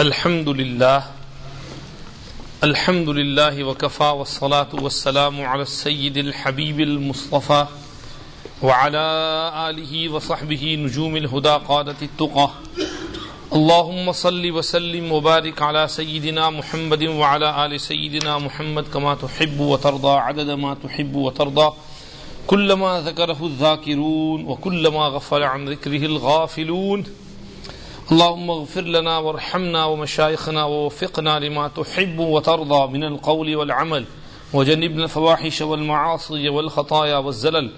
الحمد لله الحمد لله وكفى والصلاة والسلام على السيد الحبيب المصطفى وعلى آله وصحبه نجوم الهدى قادة التقى اللهم صل وسلم وبارك على سيدنا محمد وعلى آل سيدنا محمد كما تحب وترضى عدد ما تحب وترضى كلما ذكره الذاكرون وكلما غفل عن ذكره الغافلون۔ اللهم اغفر لنا وارحمنا ومشايخنا ووفقنا لما تحب وترضى من القول والعمل. وجنبنا الفواحش والمعاصي والخطايا والزلل.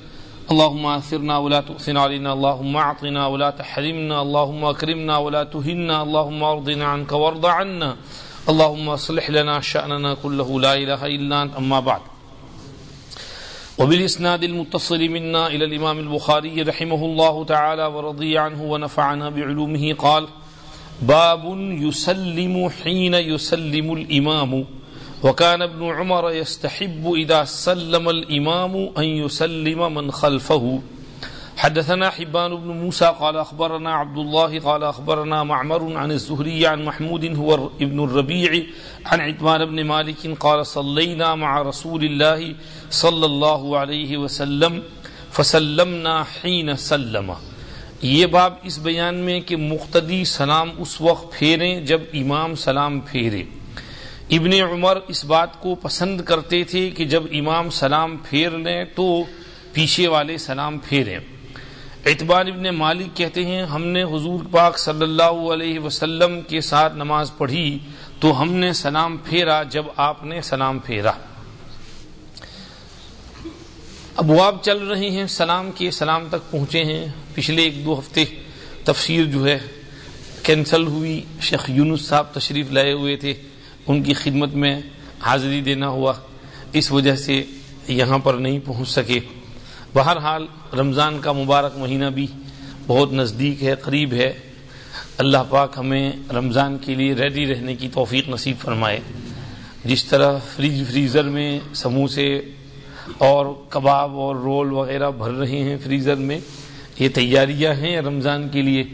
اللهم اثرنا ولا تؤثر علينا. اللهم اعطنا ولا تحرمنا. اللهم اكرمنا ولا تهنا. اللهم ارضنا عنك وارض عنا. اللهم اصلح لنا شأننا كله. لا اله الا انت اما بعد. وبالإسناد المتصل منا إلى الإمام البخاري رحمه الله تعالى ورضي عنه ونفعنا بعلومه قال باب يسلم حين يسلم الإمام. وكان ابن عمر يستحب إذا سلم الإمام أن يسلم من خلفه. حدثنا حبان بن موسى قال أخبرنا عبد الله قال أخبرنا معمر عن الزهري عن محمود هو ابن الربيع عن عتمان بن مالك قال صلينا مع رسول الله صلی اللہ علیہ وسلم فسلمنا حین سلم. یہ باب اس بیان میں کہ مقتدی سلام اس وقت پھیریں جب امام سلام پھیرے۔ ابن عمر اس بات کو پسند کرتے تھے کہ جب امام سلام پھیر لیں تو پیچھے والے سلام پھیریں۔ اعتبار ابن مالک کہتے ہیں، ہم نے حضور پاک صلی اللہ علیہ وسلم کے ساتھ نماز پڑھی تو ہم نے سلام پھیرا جب آپ نے سلام پھیرا۔ ابواب چل رہے ہیں، سلام کے سلام تک پہنچے ہیں۔ پچھلے ایک دو ہفتے تفسیر جو ہے، کینسل ہوئی۔ شیخ یونس صاحب تشریف لائے ہوئے تھے۔ ان کی خدمت میں حاضری دینا ہوا۔ اس وجہ سے یہاں پر نہیں پہنچ سکے۔ بہرحال رمضان کا مبارک مہینہ بھی بہت نزدیک ہے، قریب ہے۔ اللہ پاک ہمیں رمضان کے لیے ریڈی رہنے کی توفیق نصیب فرمائے۔ جس طرح فریج فریزر میں سموسے اور کباب اور رول وغیرہ بھر رہے ہیں فریزر میں، یہ تیاریاں ہیں رمضان کے لیے۔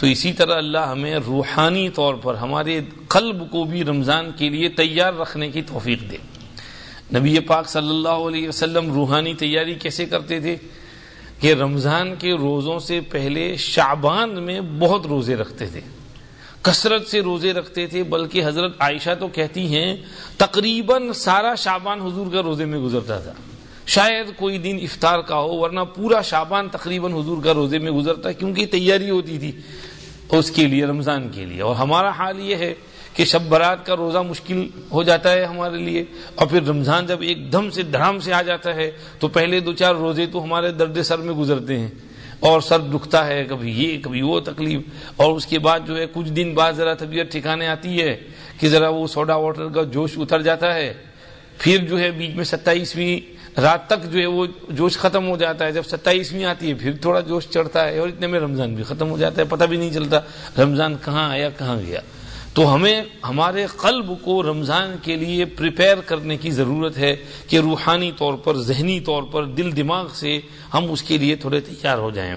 تو اسی طرح اللہ ہمیں روحانی طور پر ہمارے قلب کو بھی رمضان کے لیے تیار رکھنے کی توفیق دے۔ نبی پاک صلی اللہ علیہ وسلم روحانی تیاری کیسے کرتے تھے کہ رمضان کے روزوں سے پہلے شعبان میں بہت روزے رکھتے تھے، کثرت سے روزے رکھتے تھے، بلکہ حضرت عائشہ تو کہتی ہیں، تقریباً سارا شعبان حضور کا روزے میں گزرتا تھا۔ شاید کوئی دن افطار کا ہو، ورنہ پورا شابان تقریباً حضور کا روزے میں گزرتا کیونکہ تیاری ہوتی تھی اس کے لیے، رمضان کے لیے۔ اور ہمارا حال یہ ہے کہ شب برات کا روزہ مشکل ہو جاتا ہے ہمارے لیے، اور پھر رمضان جب ایک دم سے دھڑام سے آ جاتا ہے، تو پہلے دو چار روزے تو ہمارے درد سر میں گزرتے ہیں۔ اور سر دکھتا ہے، کبھی یہ، کبھی وہ تکلیف۔ اور اس کے بعد جو ہے، کچھ دن بعد ذرا طبیعت ٹھکانے آتی ہے کہ ذرا وہ سوڈا واٹر کا جوش اتر جاتا ہے۔ پھر جو ہے، بیچ میں ستائیسویں رات تک جو ہے، وہ جوش ختم ہو جاتا ہے۔ جب ستائیسویں آتی ہے، پھر تھوڑا جوش چڑھتا ہے اور اتنے میں رمضان بھی ختم ہو جاتا ہے، پتہ بھی نہیں چلتا رمضان کہاں آیا، کہاں گیا۔ تو ہمیں ہمارے قلب کو رمضان کے لیے پریپئر کرنے کی ضرورت ہے کہ روحانی طور پر، ذہنی طور پر، دل دماغ سے ہم اس کے لیے تھوڑے تیار ہو جائیں۔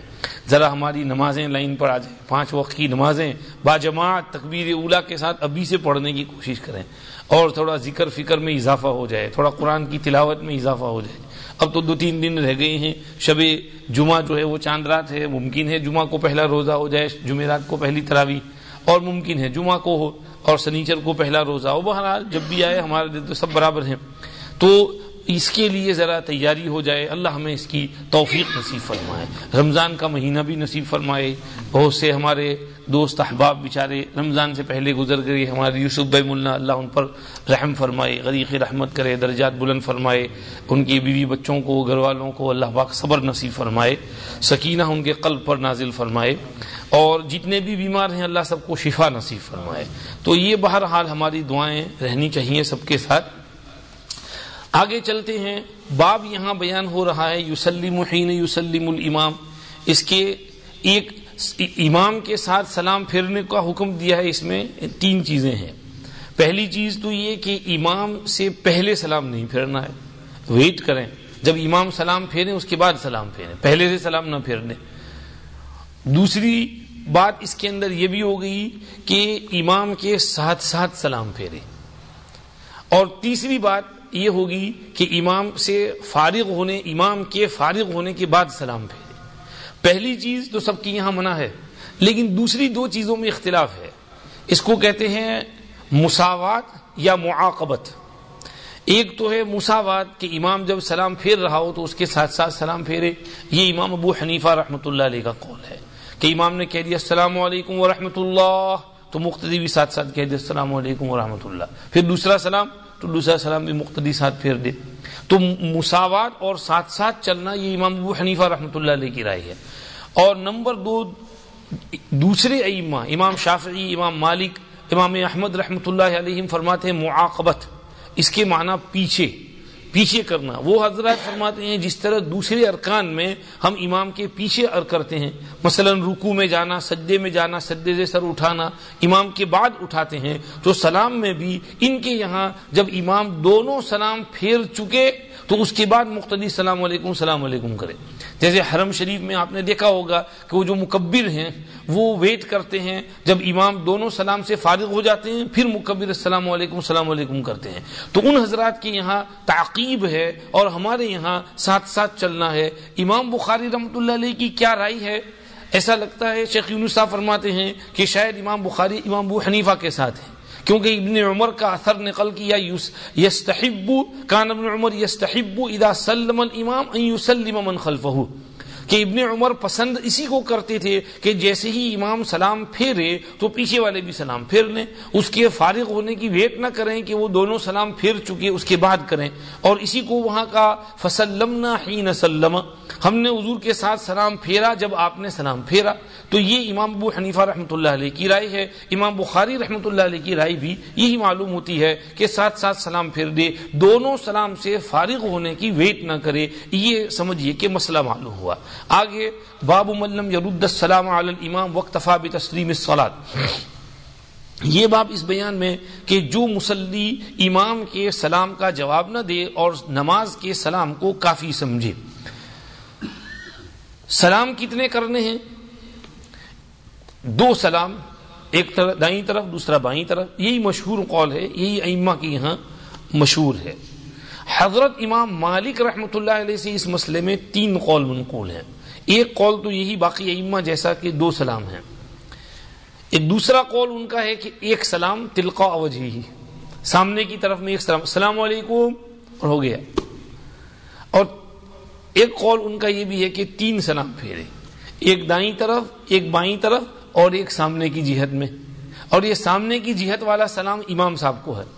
ذرا ہماری نمازیں لائن پر آ جائیں۔ پانچ وقت کی نمازیں باجماعت تکبیر اولا کے ساتھ ابھی سے پڑھنے کی کوشش کریں۔ اور تھوڑا ذکر فکر میں اضافہ ہو جائے۔ تھوڑا قرآن کی تلاوت میں اضافہ ہو جائے۔ اب تو دو تین دن رہ گئے ہیں۔ شب جمعہ جو ہے وہ چاند رات ہے، ممکن ہے جمعہ کو پہلا روزہ ہو جائے، جمعرات کو پہلی تراوی اور ممکن ہے، جمعہ کو ہو اور سنیچر کو پہلا روزہ ہو۔ بہرحال جب بھی آئے ہمارے دل تو سب برابر ہیں۔ تو اس کے لیے ذرا تیاری ہو جائے۔ اللہ ہمیں اس کی توفیق نصیب فرمائے۔ رمضان کا مہینہ بھی نصیب فرمائے۔ بہت سے ہمارے دوست، احباب، بیچارے رمضان سے پہلے گزر گئے۔ ہمارے یوسف بھائی ملا اللہ ان پر رحم فرمائے، غریق رحمت کرے، درجات بلند فرمائے۔ ان کی بیوی بچوں کو، گھر والوں کو اللہ پاک صبر نصیب فرمائے۔ سکینہ ان کے قلب پر نازل فرمائے۔ اور جتنے بھی بیمار ہیں اللہ سب کو شفا نصیب فرمائے۔ تو یہ بہرحال ہماری دعائیں رہنی چاہیے سب کے ساتھ۔ آگے چلتے ہیں۔ باب یہاں بیان ہو رہا ہے۔ یوسلم حین یوسلم الامام۔ اس کے ایک امام کے ساتھ سلام پھیرنے کا حکم دیا ہے۔ اس میں تین چیزیں ہیں۔ پہلی چیز تو یہ کہ امام سے پہلے سلام نہیں پھیرنا ہے۔ ویٹ کریں۔ جب امام سلام پھیریں، اس کے بعد سلام پھیریں۔ پہلے سے سلام نہ پھیرنے۔ دوسری بات اس کے اندر یہ بھی ہو گئی کہ امام کے ساتھ ساتھ سلام پھیرے۔ اور تیسری بات یہ ہوگی کہ امام سے فارغ ہونے، امام کے فارغ ہونے کے بعد سلام پھیرے۔ پہلی چیز تو سب کی یہاں منع ہے، لیکن دوسری دو چیزوں میں اختلاف ہے۔ اس کو کہتے ہیں مساوات یا معاقبت۔ ایک تو ہے مساوات کہ امام جب سلام پھیر رہا ہو تو اس کے ساتھ ساتھ سلام پھیرے۔ یہ امام ابو حنیفہ رحمۃ اللہ علیہ کا قول ہے۔ کہ امام نے کہہ دیا، السلام علیکم ورحمۃ اللہ تو مقتدی بھی ساتھ ساتھ کہہ دیا، السلام علیکم ورحمۃ اللہ پھر دوسرا سلام، تو دوسرا سلام بھی مقتدی ساتھ پھیر دے۔ تو مساوات اور ساتھ ساتھ چلنا یہ امام ابو حنیفہ رحمۃ اللہ علیہ کی رائے ہے۔ اور نمبر دو، دوسرے ائمہ، امام شافعی، امام مالک، امام احمد رحمۃ اللہ علیہ فرماتے ہیں، معاقبت۔ اس کے معنی پیچھے پیچھے کرنا۔ وہ حضرات فرماتے ہیں، جس طرح دوسرے ارکان میں ہم امام کے پیچھے ار کرتے ہیں مثلا رکو میں جانا، سجدے میں جانا، سجدے سے سر اٹھانا، امام کے بعد اٹھاتے ہیں تو سلام میں بھی ان کے یہاں جب امام دونوں سلام پھیر چکے تو اس کے بعد مختلف سلام علیکم سلام علیکم کرے۔ جیسے حرم شریف میں آپ نے دیکھا ہوگا کہ وہ جو مکبر ہیں، وہ ویٹ کرتے ہیں، جب امام دونوں سلام سے فارغ ہو جاتے ہیں، پھر مکبر السلام علیکم السلام علیکم کرتے ہیں۔ تو ان حضرات کے یہاں تعقیب ہے اور ہمارے یہاں ساتھ ساتھ چلنا ہے۔ امام بخاری رحمۃ اللہ علیہ کی کیا رائے ہے؟ ایسا لگتا ہے شیخ یونس صاحب فرماتے ہیں کہ شاید امام بخاری، امام ابو حنیفہ کے ساتھ ہیں۔ کیونکہ ابن عمر کا اثر نقل کیا یستحب، کان ابن عمر یستحب اذا سلم الامام ان يسلم من خلفه کہ ابن عمر پسند اسی کو کرتے تھے کہ جیسے ہی امام سلام پھیرے تو پیچھے والے بھی سلام پھیر لیں۔ اس کے فارغ ہونے کی ویٹ نہ کریں کہ وہ دونوں سلام پھیر چکے، اس کے بعد کریں۔ اور اسی کو وہاں کا فسلمنا حین سلم۔ ہم نے حضور کے ساتھ سلام پھیرا جب آپ نے سلام پھیرا۔ تو یہ امام ابو حنیفہ رحمۃ اللہ علیہ کی رائے ہے۔ امام بخاری رحمۃ اللہ علیہ کی رائے بھی یہی معلوم ہوتی ہے کہ ساتھ ساتھ سلام پھیر دے۔ دونوں سلام سے فارغ ہونے کی ویٹ نہ کرے۔ یہ سمجھیے کہ مسئلہ معلوم ہوا۔ آگے، باب ملم یرد السلام علی الامام وقتفا بتسلیم الصلاۃ یہ باب اس بیان میں کہ جو مسلی امام کے سلام کا جواب نہ دے اور نماز کے سلام کو کافی سمجھے۔ سلام کتنے کرنے ہیں؟ دو سلام، ایک طرف دائیں طرف، دوسرا بائیں طرف، یہی مشہور قول ہے، یہی ائمہ کی یہاں مشہور ہے۔ حضرت امام مالک رحمۃ اللہ علیہ سے اس مسئلے میں تین قول منقول ہیں۔ ایک قول تو یہی باقی ائمہ جیسا کہ دو سلام ہیں۔ ایک دوسرا قول ان کا ہے کہ ایک سلام تلقا وجہ ہی۔ سامنے کی طرف میں ایک سلام، السلام علیکم، اور ہو گیا۔ اور ایک قول ان کا یہ بھی ہے کہ تین سلام پھیرے۔ ایک دائیں طرف، ایک بائیں طرف، اور ایک سامنے کی جہت میں۔ اور یہ سامنے کی جہت والا سلام امام صاحب کو ہے۔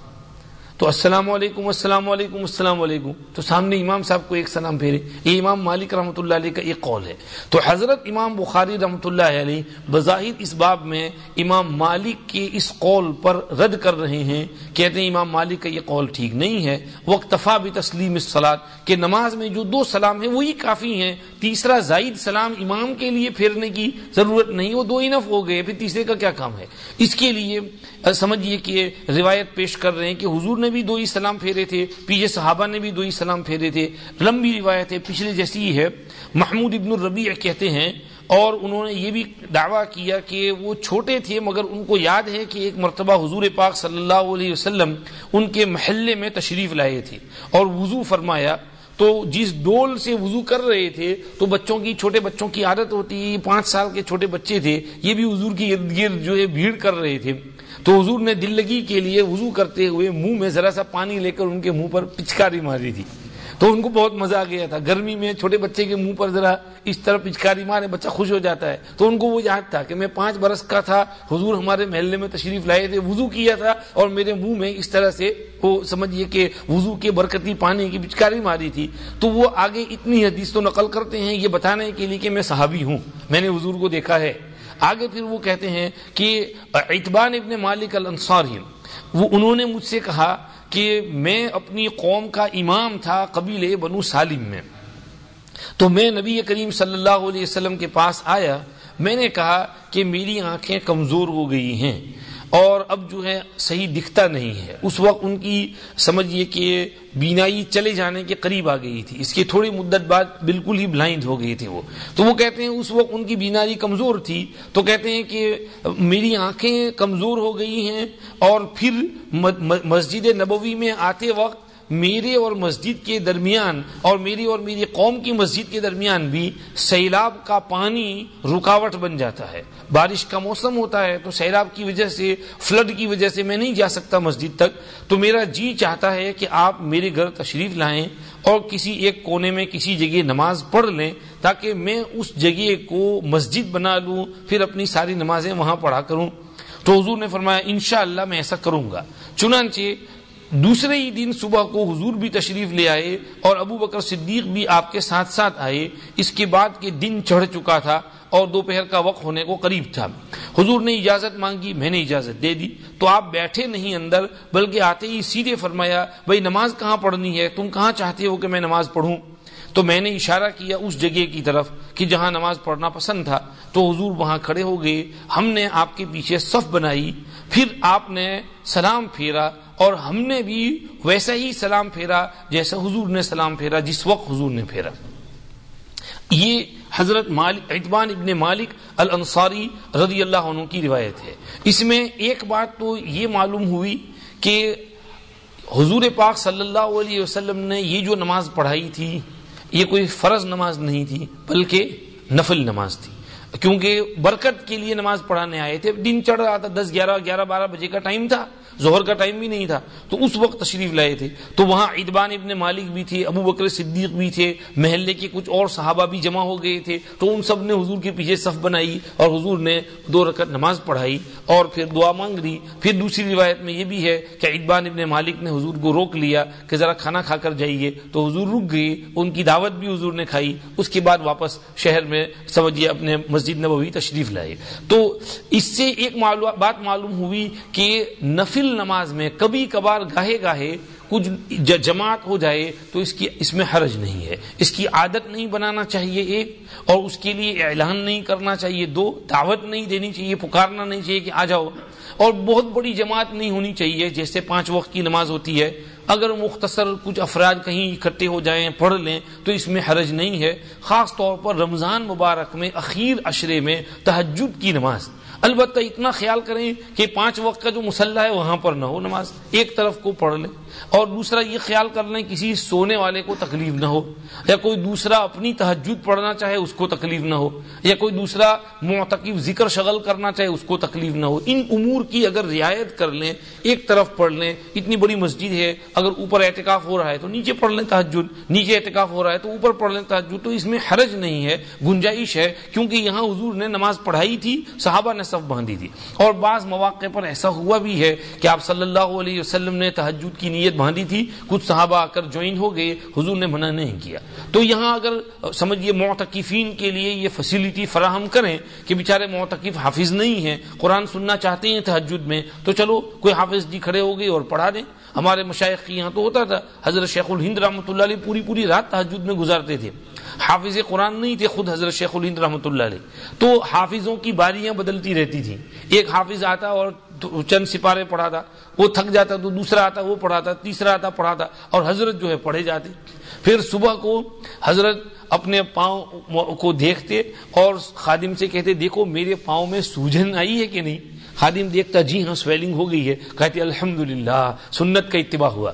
تو السلام علیکم السلام علیکم السلام علیکم۔ تو سامنے امام صاحب کو ایک سلام پھیرے۔ یہ امام مالک رحمۃ اللہ علیہ کا ایک قول ہے۔ تو حضرت امام بخاری رحمۃ اللہ علیہ بظاہر اس باب میں امام مالک کے اس قول پر رد کر رہے ہیں۔ کہتے ہیں امام مالک کا یہ قول ٹھیک نہیں ہے۔ وقتفا بھی تسلیم سلاد کہ نماز میں جو دو سلام ہیں وہی کافی ہیں۔ تیسرا زائد سلام امام کے لیے پھیرنے کی ضرورت نہیں، وہ دو انف ہو گئے۔ پھر تیسرے کا کیا کام ہے؟ اس کے لیے، سمجھیے کہ روایت پیش کر رہے ہیں کہ حضور نے نے بھی دو ہی سلام پھیرے تھے، پیچھے صحابہ نے بھی دو ہی سلام پھیرے تھے۔ لمبی روایت ہے، پچھلے جیسی ہی ہے۔ محمود ابن الربیع کہتے ہیں، اور انہوں نے یہ بھی دعویٰ کیا کہ وہ چھوٹے تھے، مگر ان کو یاد ہے کہ ایک مرتبہ حضور پاک صلی اللہ علیہ وسلم ان کے محلے میں تشریف لائے تھے اور وضو فرمایا۔ تو جس ڈول سے وضو کر رہے تھے، تو بچوں کی، چھوٹے بچوں کی عادت ہوتی ہے پانچ سال کے چھوٹے بچے تھے، یہ بھی حضور کی ارد گرد جو ہے، بھیڑ کر رہے تھے۔ تو حضور نے دل لگی کے لیے وضو کرتے ہوئے منہ میں ذرا سا پانی لے کر ان کے منہ پر پچکاری ماری تھی۔ تو ان کو بہت مزہ آ گیا تھا۔ گرمی میں چھوٹے بچے کے منہ پر ذرا اس طرح پچکاری مارے بچہ خوش ہو جاتا ہے۔ تو ان کو وہ یاد تھا کہ میں پانچ برس کا تھا، حضور ہمارے محلے میں تشریف لائے تھے، وضو کیا تھا اور میرے منہ میں اس طرح سے وہ سمجھیے کہ وضو کے برکتی پانی کی پچکاری ماری تھی۔ تو وہ آگے اتنی حدیث تو نقل کرتے ہیں یہ بتانے کے لیے کہ میں صحابی ہوں، میں نے حضور کو دیکھا ہے۔ آگے پھر وہ کہتے ہیں کہ اعتبان ابن مالک الانصاری، وہ انہوں نے مجھ سے کہا کہ میں اپنی قوم کا امام تھا قبیل بنو سالم میں۔ تو میں نبی کریم صلی اللہ علیہ وسلم کے پاس آیا، میں نے کہا کہ میری آنکھیں کمزور ہو گئی ہیں۔ اور اب جو ہے صحیح دکھتا نہیں ہے۔ اس وقت ان کی سمجھیے کہ بینائی چلے جانے کے قریب آ گئی تھی۔ اس کی تھوڑی مدت بعد بالکل ہی بلائنڈ ہو گئے تھے وہ۔ تو وہ کہتے ہیں اس وقت ان کی بینائی کمزور تھی۔ تو کہتے ہیں کہ میری آنکھیں کمزور ہو گئی ہیں اور پھر مسجد نبوی میں آتے وقت میرے اور مسجد کے درمیان اور میری اور میری قوم کی مسجد کے درمیان بھی سیلاب کا پانی رکاوٹ بن جاتا ہے۔ بارش کا موسم ہوتا ہے تو سیلاب کی وجہ سے فلڈ کی وجہ سے میں نہیں جا سکتا مسجد تک۔ تو میرا جی چاہتا ہے کہ آپ میرے گھر تشریف لائیں اور کسی ایک کونے میں کسی جگہ نماز پڑھ لیں تاکہ میں اس جگہ کو مسجد بنا لوں، پھر اپنی ساری نمازیں وہاں پڑھا کروں۔ تو حضور نے فرمایا، انشاءاللہ میں ایسا کروں گا۔ چنانچہ دوسرے ہی دن صبح کو حضور بھی تشریف لے آئے اور ابو بکر صدیق بھی آپ کے ساتھ ساتھ آئے۔ اس کے بعد کے دن چڑھ چکا تھا اور دوپہر کا وقت ہونے کو قریب تھا۔ حضور نے اجازت مانگی، میں نے اجازت دے دی۔ تو آپ بیٹھے نہیں اندر، بلکہ آتے ہی سیدھے فرمایا، بھائی نماز کہاں پڑھنی ہے؟ تم کہاں چاہتے ہو کہ میں نماز پڑھوں؟ تو میں نے اشارہ کیا اس جگہ کی طرف کہ جہاں نماز پڑھنا پسند تھا۔ تو حضور وہاں کھڑے ہو گئے۔ ہم نے آپ کے پیچھے صف بنائی۔ پھر آپ نے سلام پھیرا۔ اور ہم نے بھی ویسا ہی سلام پھیرا جیسا حضور نے سلام پھیرا، جس وقت حضور نے پھیرا۔ یہ حضرت مالک اعتبان ابن مالک الانصاری رضی اللہ عنہ کی روایت ہے۔ اس میں ایک بات تو یہ معلوم ہوئی کہ حضور پاک صلی اللہ علیہ وسلم نے یہ جو نماز پڑھائی تھی، یہ کوئی فرض نماز نہیں تھی، بلکہ نفل نماز تھی۔ کیونکہ برکت کے لیے نماز پڑھانے آئے تھے، دن چڑھ رہا تھا، دس گیارہ گیارہ، بارہ بجے کا ٹائم تھا۔ ظہر کا ٹائم بھی نہیں تھا، تو اس وقت تشریف لائے تھے۔ تو وہاں عیدبان ابن مالک بھی تھے، ابو بکر صدیق بھی تھے، محلے کے کچھ اور صحابہ بھی جمع ہو گئے تھے۔ تو ان سب نے حضور کے پیچھے صف بنائی اور حضور نے دو رکعت نماز پڑھائی اور پھر دعا مانگ لی۔ پھر دوسری روایت میں یہ بھی ہے کہ عیدبان ابن مالک نے حضور کو روک لیا کہ ذرا کھانا کھا کر جائیے۔ تو حضور رک گئے، ان کی دعوت بھی حضور نے کھائی۔ اس کے بعد واپس شہر میں سمجھیے اپنے مسجد نبوی تشریف لائے۔ تو اس سے ایک بات معلوم ہوئی کہ نفل نماز میں کبھی کبھار گاہے گاہے کچھ جماعت ہو جائے تو اس کی اس میں حرج نہیں ہے۔ اس کی عادت نہیں بنانا چاہیے ایک، اور اس کے لیے اعلان نہیں کرنا چاہیے دو، دعوت نہیں دینی چاہیے، پکارنا نہیں چاہیے کہ آ جاؤ۔ اور بہت بڑی جماعت نہیں ہونی چاہیے جیسے پانچ وقت کی نماز ہوتی ہے۔ اگر مختصر کچھ افراد کہیں اکٹھے ہو جائیں، پڑھ لیں، تو اس میں حرج نہیں ہے۔ خاص طور پر رمضان مبارک میں اخیر اشرے میں تحجد کی نماز۔ البتہ اتنا خیال کریں کہ پانچ وقت کا جو مسلح ہے وہاں پر نہ ہو نماز، ایک طرف کو پڑھ لیں اور دوسرا یہ خیال کر لیں کسی سونے والے کو تکلیف نہ ہو، یا کوئی دوسرا اپنی تحجد پڑھنا چاہے اس کو تکلیف نہ ہو، یا کوئی دوسرا معتقب ذکر شغل کرنا چاہے اس کو تکلیف نہ ہو۔ ان امور کی اگر رعایت کر لیں، ایک طرف پڑھ لیں، اتنی بڑی مسجد ہے، اگر اوپر احتکاف ہو رہا ہے تو نیچے پڑھ لیں تحجد نیچے احتکاف ہو رہا ہے تو اوپر پڑھ لیں تحجد تو اس میں حرج نہیں ہے، گنجائش ہے، کیونکہ یہاں حضور نے نماز پڑھائی تھی، صحابہ نے سب باندھی تھی۔ اور بعض مواقع پر ایسا ہوا بھی ہے کہ آپ صلی اللہ علیہ وسلم نے تحجد کی نیت باندھی تھی، کچھ صحابہ آ کر جوائن ہو گئے، حضور نے منع نہیں کیا۔ تو یہاں اگر سمجھیے معتکفین کے لیے یہ فیسلٹی فراہم کریں کہ بیچارے معتکف حافظ نہیں ہیں، قرآن سننا چاہتے ہیں تحجد میں، تو چلو کوئی حافظ جی کھڑے ہو گئے اور پڑھا دیں۔ ہمارے مشائق یہاں تو ہوتا تھا، حضرت شیخ الہند رحمۃ اللہ علیہ پوری پوری رات تحجد میں گزارتے تھے۔ حافظ قرآن نہیں تھے، خود حضرت شیخ الہند رحمۃ اللہ علیہ۔ تو حافظوں کی باریاں بدلتی رہتی تھیں۔ ایک حافظ آتا اور چند سپارے پڑھاتا، وہ تھک جاتا تو دوسرا آتا، وہ پڑھاتا، تیسرا آتا، پڑھاتا، اور حضرت جو ہے پڑھے جاتے۔ پھر صبح کو حضرت اپنے پاؤں کو دیکھتے اور خادم سے کہتے، دیکھو، میرے پاؤں میں سوجن آئی ہے کہ نہیں؟ خادم دیکھتا جی ہاں سویلنگ ہو گئی ہے۔ کہتے، الحمدللہ، سنت کا اتباع ہوا۔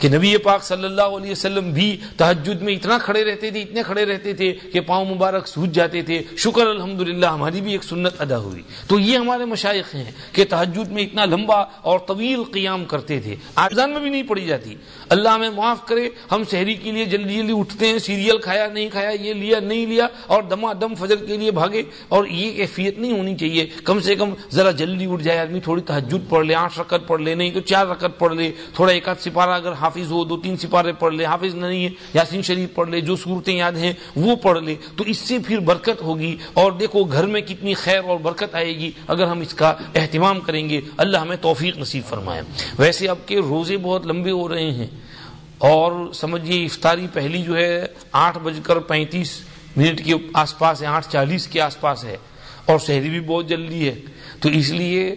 کہ نبی پاک صلی اللہ علیہ وسلم بھی تحجد میں اتنا کھڑے رہتے تھے، اتنے کھڑے رہتے تھے کہ پاؤں مبارک سوج جاتے تھے۔ شکر الحمد ہماری بھی ایک سنت ادا ہوئی۔ تو یہ ہمارے مشائق ہیں کہ تحجد میں اتنا لمبا اور طویل قیام کرتے تھے۔ آزان میں بھی نہیں پڑی جاتی۔ اللہ ہمیں معاف کرے، ہم شہری کے لیے جلدی جلدی اٹھتے ہیں، سیریل کھایا، نہیں کھایا، یہ لیا، نہیں لیا، اور دما دم فجر کے لیے بھاگے، اور یہ کیفیت نہیں ہونی چاہیے۔ کم سے کم ذرا جلدی اٹھ جائے آدمی، تھوڑی تحجد پڑھ لے، آٹھ رکعت پڑھ لے، نہیں تو چار رکعت پڑھ لے، تھوڑا ایک آدھ سپارہ اگر حافظ ہو، دو تین سپارے پڑھ لے، حافظ نہیں ہے، یاسین شریف پڑھ لے، جو صورتیں یاد ہیں، وہ پڑھ لے، تو اس سے پھر برکت ہوگی۔ اور دیکھو، گھر میں کتنی خیر اور برکت آئے گی اگر ہم اس کا اہتمام کریں گے۔ اللہ ہمیں توفیق نصیب فرمائے۔ ویسے اب کے روزے بہت لمبے ہو رہے ہیں۔ اور سمجھیے افطاری پہلی جو ہے، آٹھ بج کر پینتیس منٹ کے آس پاس ہے، آٹھ چالیس کے آس پاس ہے، اور شہری بھی بہت جلدی ہے۔ تو اس لیے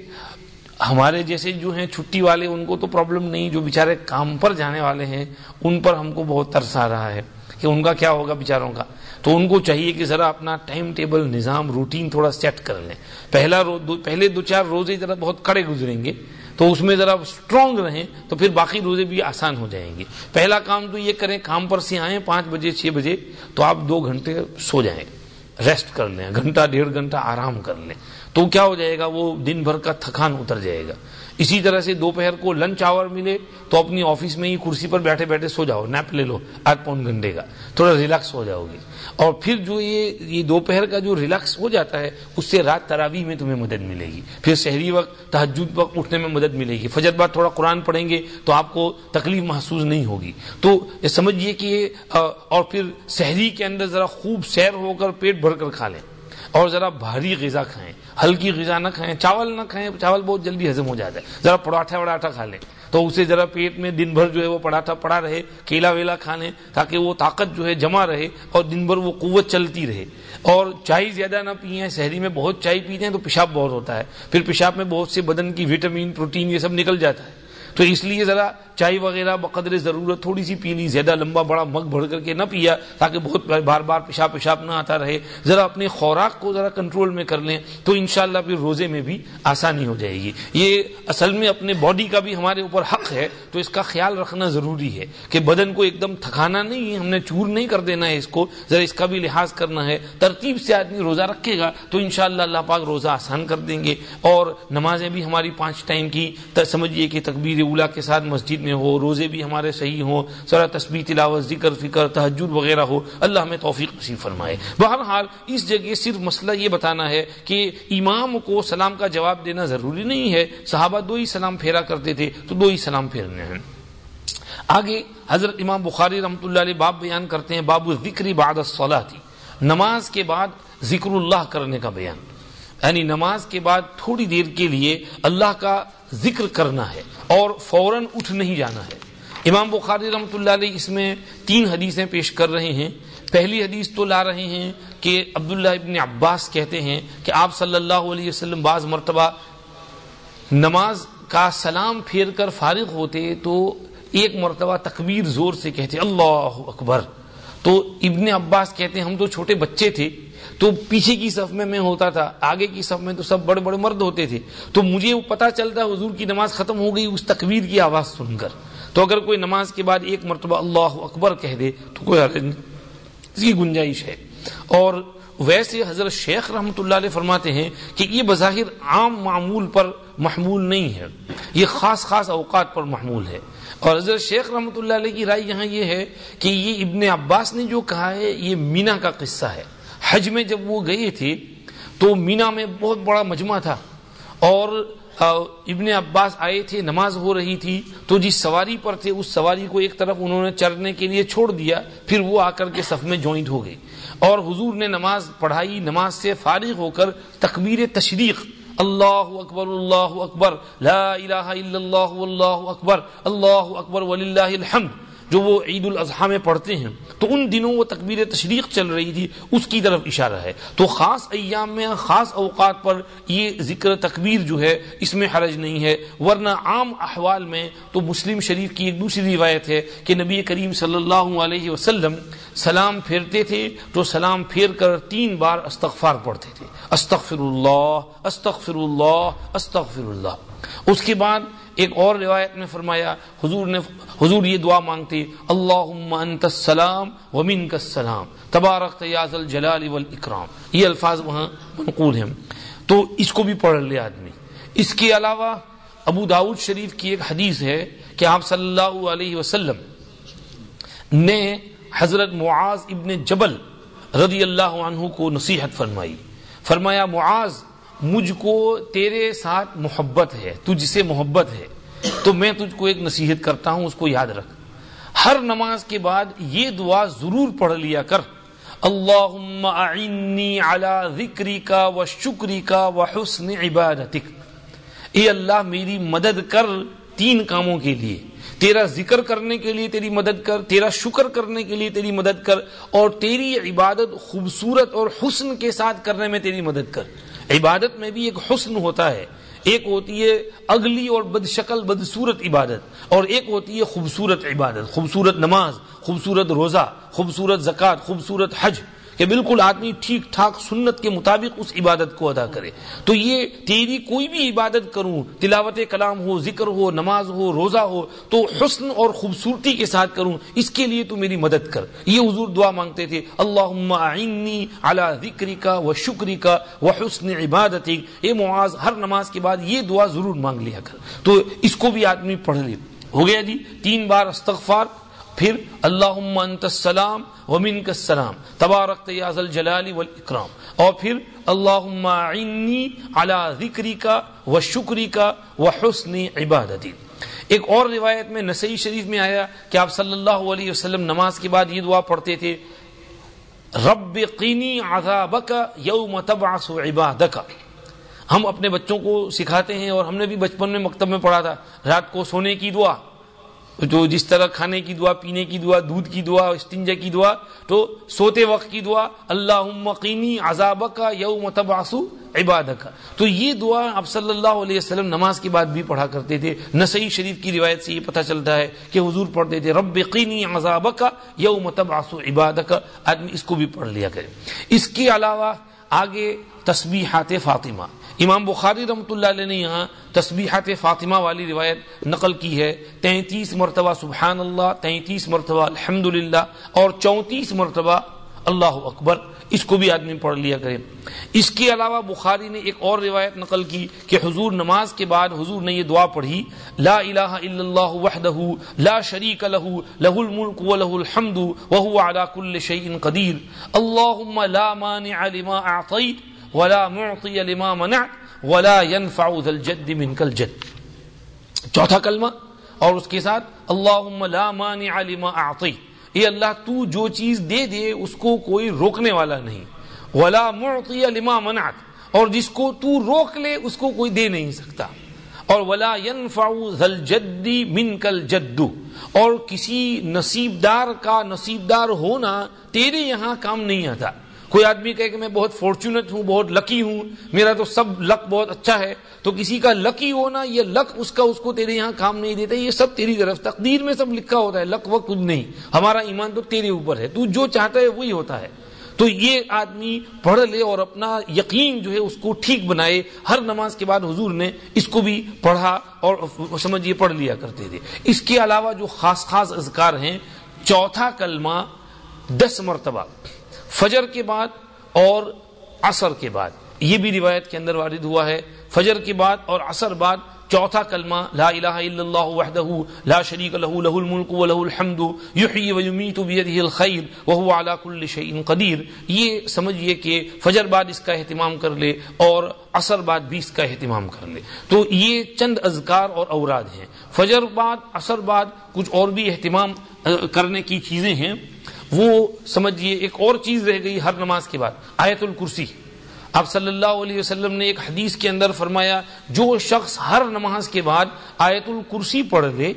ہمارے جیسے جو ہیں چھٹی والے، ان کو تو پرابلم نہیں، جو بیچارے کام پر جانے والے ہیں، ان پر ہم کو بہت ترس آ رہا ہے کہ ان کا کیا ہوگا بیچاروں کا۔ تو ان کو چاہیے کہ ذرا اپنا ٹائم ٹیبل، نظام، روٹین تھوڑا سیٹ کر لیں۔ پہلا رو، دو، پہلے دو چار روزے ذرا بہت کڑے گزریں گے تو اس میں ذرا اسٹرانگ رہیں تو پھر باقی روزے بھی آسان ہو جائیں گے۔ پہلا کام تو یہ کریں کام پر سے آئیں پانچ بجے، چھ بجے تو آپ دو گھنٹے سو جائیں ریسٹ کر لیں، گھنٹہ، ڈیڑھ گھنٹہ آرام کر لیں۔ تو کیا ہو جائے گا؟ وہ دن بھر کا تھکان اتر جائے گا۔ اسی طرح سے دوپہر کو لنچ آور ملے تو اپنی آفس میں ہی کرسی پر بیٹھے بیٹھے سو جاؤ، نیپ لے لو، آدھ پون گھنٹے کا، تھوڑا ریلیکس ہو جاؤ گے۔ اور پھر جو یہ یہ دوپہر کا جو ریلیکس ہو جاتا ہے، اس سے رات تراوی میں تمہیں مدد ملے گی۔ پھر شہری وقت تحجد وقت اٹھنے میں مدد ملے گی۔ فجر بعد تھوڑا قرآن پڑھیں گے تو آپ کو تکلیف محسوس نہیں ہوگی۔ تو سمجھیے کہ اور پھر شہری کے اندر ذرا خوب سیر ہو کر پیٹ بھر کر کھا لیں۔ اور ذرا بھاری غذا کھائیں، ہلکی غذا نہ کھائیں، چاول نہ کھائیں، چاول بہت جلدی ہزم ہو جاتا ہے۔ ذرا پراٹھا وڑاٹھا کھا لیں۔ تو اسے ذرا پیٹ میں دن بھر جو ہے وہ پڑاٹھا پڑا رہے، کیلا ویلا کھا لیں تاکہ وہ طاقت جو ہے جمع رہے اور دن بھر وہ قوت چلتی رہے۔ اور چائے زیادہ نہ پیئیں شہری میں بہت چائے پیتے ہیں تو پیشاب بہت ہوتا ہے۔ پھر پیشاب میں بہت سے بدن کی وٹامن پروٹین یہ سب نکل جاتا ہے۔ تو اس لیے ذرا چائے وغیرہ بقدر ضرورت، تھوڑی سی پی لی، زیادہ لمبا، بڑا مگ بھر کر کے نہ پیا، تاکہ بہت بار بار پیشاب پیشاب نہ آتا رہے۔ ذرا اپنے خوراک کو ذرا کنٹرول میں کر لیں، تو انشاءاللہ پھر روزے میں بھی آسانی ہو جائے گی۔ یہ اصل میں اپنے باڈی کا بھی ہمارے اوپر حق ہے، تو اس کا خیال رکھنا ضروری ہے کہ بدن کو ایک دم تھکانا نہیں ہے، ہم نے چور نہیں کر دینا ہے اس کو، ذرا اس کا بھی لحاظ کرنا ہے۔ ترتیب سے آدمی روزہ رکھے گا، تو انشاءاللہ اللہ پاک روزہ آسان کر دیں گے۔ اور نمازیں بھی ہماری پانچ ٹائم کی سمجھیے کہ تکبیر اولا کے ساتھ مسجد میں ہو، روزے بھی ہمارے صحیح ہوں ذرا تسبیح، تلاوت، ذکر، فکر تحجد وغیرہ ہو، اللہ ہمیں توفیق نصیب فرمائے۔ بہرحال، اس جگہ صرف مسئلہ یہ بتانا ہے کہ امام کو سلام کا جواب دینا ضروری نہیں ہے۔ صحابہ دو ہی سلام پھیرا کرتے تھے، تو دو ہی سلام پھیرنے ہیں۔ آگے حضرت امام بخاری رحمۃ اللہ علیہ باب بیان کرتے ہیں، باب ذکری بعد الصلاح تھی نماز کے بعد ذکر اللہ کرنے کا بیان۔ یعنی نماز کے بعد تھوڑی دیر کے لیے اللہ کا ذکر کرنا ہے اور فوراً اٹھ نہیں جانا ہے۔ امام بخاری رحمۃ اللہ علیہ اس میں تین حدیثیں پیش کر رہے ہیں۔ پہلی حدیث تو لا رہے ہیں کہ عبداللہ ابن عباس کہتے ہیں کہ آپ صلی اللہ علیہ وسلم بعض مرتبہ نماز کا سلام پھیر کر فارغ ہوتے تو ایک مرتبہ تکبیر زور سے کہتے اللہ اکبر۔ تو ابن عباس کہتے ہیں، ہم تو چھوٹے بچے تھے، تو پیچھے کی صف میں میں ہوتا تھا، آگے کی صف میں تو سب بڑے بڑے مرد ہوتے تھے۔ تو مجھے وہ پتا چلتا، حضور کی نماز ختم ہو گئی، اس تکبیر کی آواز سن کر۔ تو اگر کوئی نماز کے بعد ایک مرتبہ اللہ اکبر کہہ دے، تو کوئی اس کی گنجائش ہے۔ اور ویسے حضرت شیخ رحمت اللہ علیہ فرماتے ہیں کہ یہ بظاہر عام معمول پر محمول نہیں ہے۔ یہ خاص خاص اوقات پر محمول ہے۔ اور حضرت شیخ رحمت اللہ علیہ کی رائے یہاں یہ ہے کہ یہ ابن عباس نے جو کہا ہے، یہ مینا کا قصہ ہے۔ حج میں جب وہ گئے تھے تو مینا میں بہت بڑا مجمع تھا۔ اور ابن عباس آئے تھے، نماز ہو رہی تھی۔ تو جس سواری پر تھے، اس سواری کو ایک طرف انہوں نے چرنے کے لیے چھوڑ دیا، پھر وہ آ کر کے صف میں جوائنٹ ہو گئی اور حضور نے نماز پڑھائی، نماز سے فارغ ہو کر تکبیر تشریق اللہ اکبر اللہ اکبر لا الہ الا اللہ واللہ اکبر اللہ اکبر وللہ الحمد جو وہ عید الاضحیٰ میں پڑھتے ہیں، تو ان دنوں وہ تکبیر تشریق چل رہی تھی، اس کی طرف اشارہ ہے۔ تو خاص ایام میں، خاص اوقات پر یہ ذکر تکبیر جو ہے، اس میں حرج نہیں ہے۔ ورنہ عام احوال میں تو مسلم شریف کی ایک دوسری روایت ہے کہ نبی کریم صلی اللہ علیہ وسلم سلام پھیرتے تھے، تو سلام پھیر کر تین بار استغفار پڑھتے تھے۔ استغفر اللہ استغفر اللہ استغفر اللہ۔ اس کے بعد ایک اور روایت میں فرمایا، حضور نے، حضور یہ دعا مانگتے، اللہم انت السلام ومن کا السلام، تبارک تیاز الجلال والاکرام۔ یہ الفاظ وہاں منقول ہیں۔ تو اس کو بھی پڑھ لے آدمی۔ اس کے علاوہ ابو داود شریف کی ایک حدیث ہے کہ آپ صلی اللہ علیہ وسلم نے حضرت معاذ ابن جبل رضی اللہ عنہ کو نصیحت فرمائی۔ فرمایا، معاذ مجھ کو تیرے ساتھ محبت ہے، تجھ سے محبت ہے۔ تو میں تجھ کو ایک نصیحت کرتا ہوں، اس کو یاد رکھ۔ ہر نماز کے بعد یہ دعا ضرور پڑھ لیا کر۔ اللہ اعنی علی ذکری کا و شکری کا و حسن عبادتک۔ اے اللہ، میری مدد کر تین کاموں کے لیے۔ تیرا ذکر کرنے کے لیے تیری مدد کر، تیرا شکر کرنے کے لیے تیری مدد کر، اور تیری عبادت خوبصورت اور حسن کے ساتھ کرنے میں تیری مدد کر۔ عبادت میں بھی ایک حسن ہوتا ہے۔ ایک ہوتی ہے اگلی اور بد شکل، بدصورت عبادت، اور ایک ہوتی ہے خوبصورت عبادت۔ خوبصورت نماز، خوبصورت روزہ، خوبصورت زکوٰۃ، خوبصورت حج۔ کہ بالکل آدمی ٹھیک ٹھاک سنت کے مطابق اس عبادت کو ادا کرے۔ تو یہ تیری کوئی بھی عبادت کروں، تلاوت کلام ہو، ذکر ہو، نماز ہو، روزہ ہو، تو حسن اور خوبصورتی کے ساتھ کروں، اس کے لیے تو میری مدد کر۔ یہ حضور دعا مانگتے تھے اللہ اعنی علی ذکری کا و شکری کا و حسن عبادت اے معاذ، ہر نماز کے بعد یہ دعا ضرور مانگ لیا کر۔ تو اس کو بھی آدمی پڑھ لے۔ ہو گیا جی تین بار استغفار پھر اللہ انت السلام ومن کا السلام. تبارک تیاز الجلال والاکرام. اور پھر اللہ عنی علی ذکری کا و شکری کا و حسن عبادتی. ایک اور روایت میں نسائی شریف میں آیا کہ آپ صلی اللہ علیہ وسلم نماز کے بعد یہ دعا پڑھتے تھے، رب قینی عذابک یوم تبعث عبادک ہم اپنے بچوں کو سکھاتے ہیں اور ہم نے بھی بچپن میں مکتب میں پڑھا تھا، رات کو سونے کی دعا. جو جس طرح کھانے کی دعا، پینے کی دعا، دودھ کی دعا، استنجا کی دعا، تو سوتے وقت کی دعا اللہ مقینی عذاب کا یوم تباسو عبادت کا تو یہ دعا اب صلی اللہ علیہ وسلم نماز کے بعد بھی پڑھا کرتے تھے۔ نسائی شریف کی روایت سے یہ پتہ چلتا ہے کہ حضور پڑھتے تھے، رب قینی عذاب کا یوم تباسو کا آدمی اس کو بھی پڑھ لیا کرے۔ اس کے علاوہ آگے تسبیحات فاطمہ۔ امام بخاری رحمۃ اللہ علیہ نے یہاں تسبیحات فاطمہ والی روایت نقل کی ہے۔ تینتیس مرتبہ سبحان اللہ، تینتیس مرتبہ الحمد اور چونتیس مرتبہ اللہ اکبر۔ اس کو بھی آدمی پڑھ لیا کرے۔ اس کے علاوہ بخاری نے ایک اور روایت نقل کی کہ حضور نماز کے بعد حضور نے یہ دعا پڑھی، لا الہ الا اللہ وحدہ، لا شریک له له الملک وله الحمد وهو على كل شيء قدیر۔ اللهم لا مانع لما اعطيت ولا معطي لما منع ولا ينفع ذا الجد منك الجد چوتھا کلمہ اور اس کے ساتھ اللهم لا مانع لما اعطي اے اللہ، تو جو چیز دے دے، اس کو کوئی روکنے والا نہیں. ولا معطي لما منعت، اور جس کو تو روک لے، اس کو کوئی دے نہیں سکتا. اور ولا ينفع ذا الجد منك الجد اور کسی نصیب دار کا نصیب دار ہونا تیرے یہاں کام نہیں آتا. کوئی آدمی کہے کہ میں بہت فارچونٹ ہوں، بہت لکی ہوں، میرا تو سب لک بہت اچھا ہے، تو کسی کا لکی ہونا، یہ لک اس کا، اس کو تیرے یہاں کام نہیں دیتا، یہ سب تیری طرف، تقدیر میں سب لکھا ہوتا ہے، لک وہ کچھ نہیں، ہمارا ایمان تو تیرے اوپر ہے، تو جو چاہتا ہے وہی ہوتا ہے۔ تو یہ آدمی پڑھ لے اور اپنا یقین جو ہے اس کو ٹھیک بنائے۔ ہر نماز کے بعد حضور نے اس کو بھی پڑھا اور سمجھیے پڑھ لیا کرتے تھے۔ اس کے علاوہ جو خاص خاص اذکار ہیں، چوتھا کلمہ دس مرتبہ۔ فجر کے بعد اور عصر کے بعد۔ یہ بھی روایت کے اندر وارد ہوا ہے۔ فجر کے بعد اور عصر بعد چوتھا کلمہ لا الہ الا اللہ وحدہ لا شریک له له الملک و له الحمد یحیی و یمیت بیدہ الخیر وهو علی کل شیء قدیر۔ یہ سمجھئے کہ فجر بعد اس کا اہتمام کر لے اور عصر بعد بھی اس کا اہتمام کر لے۔ تو یہ چند اذکار اور اوراد ہیں۔ فجر بعد، عصر بعد کچھ اور بھی اہتمام کرنے کی چیزیں ہیں۔ وہ سمجھیے ایک اور چیز رہ گئی ہر نماز کے بعد، آیت الکرسی۔ آپ صلی اللہ علیہ وسلم نے ایک حدیث کے اندر فرمایا، جو شخص ہر نماز کے بعد آیت الکرسی پڑھ لے،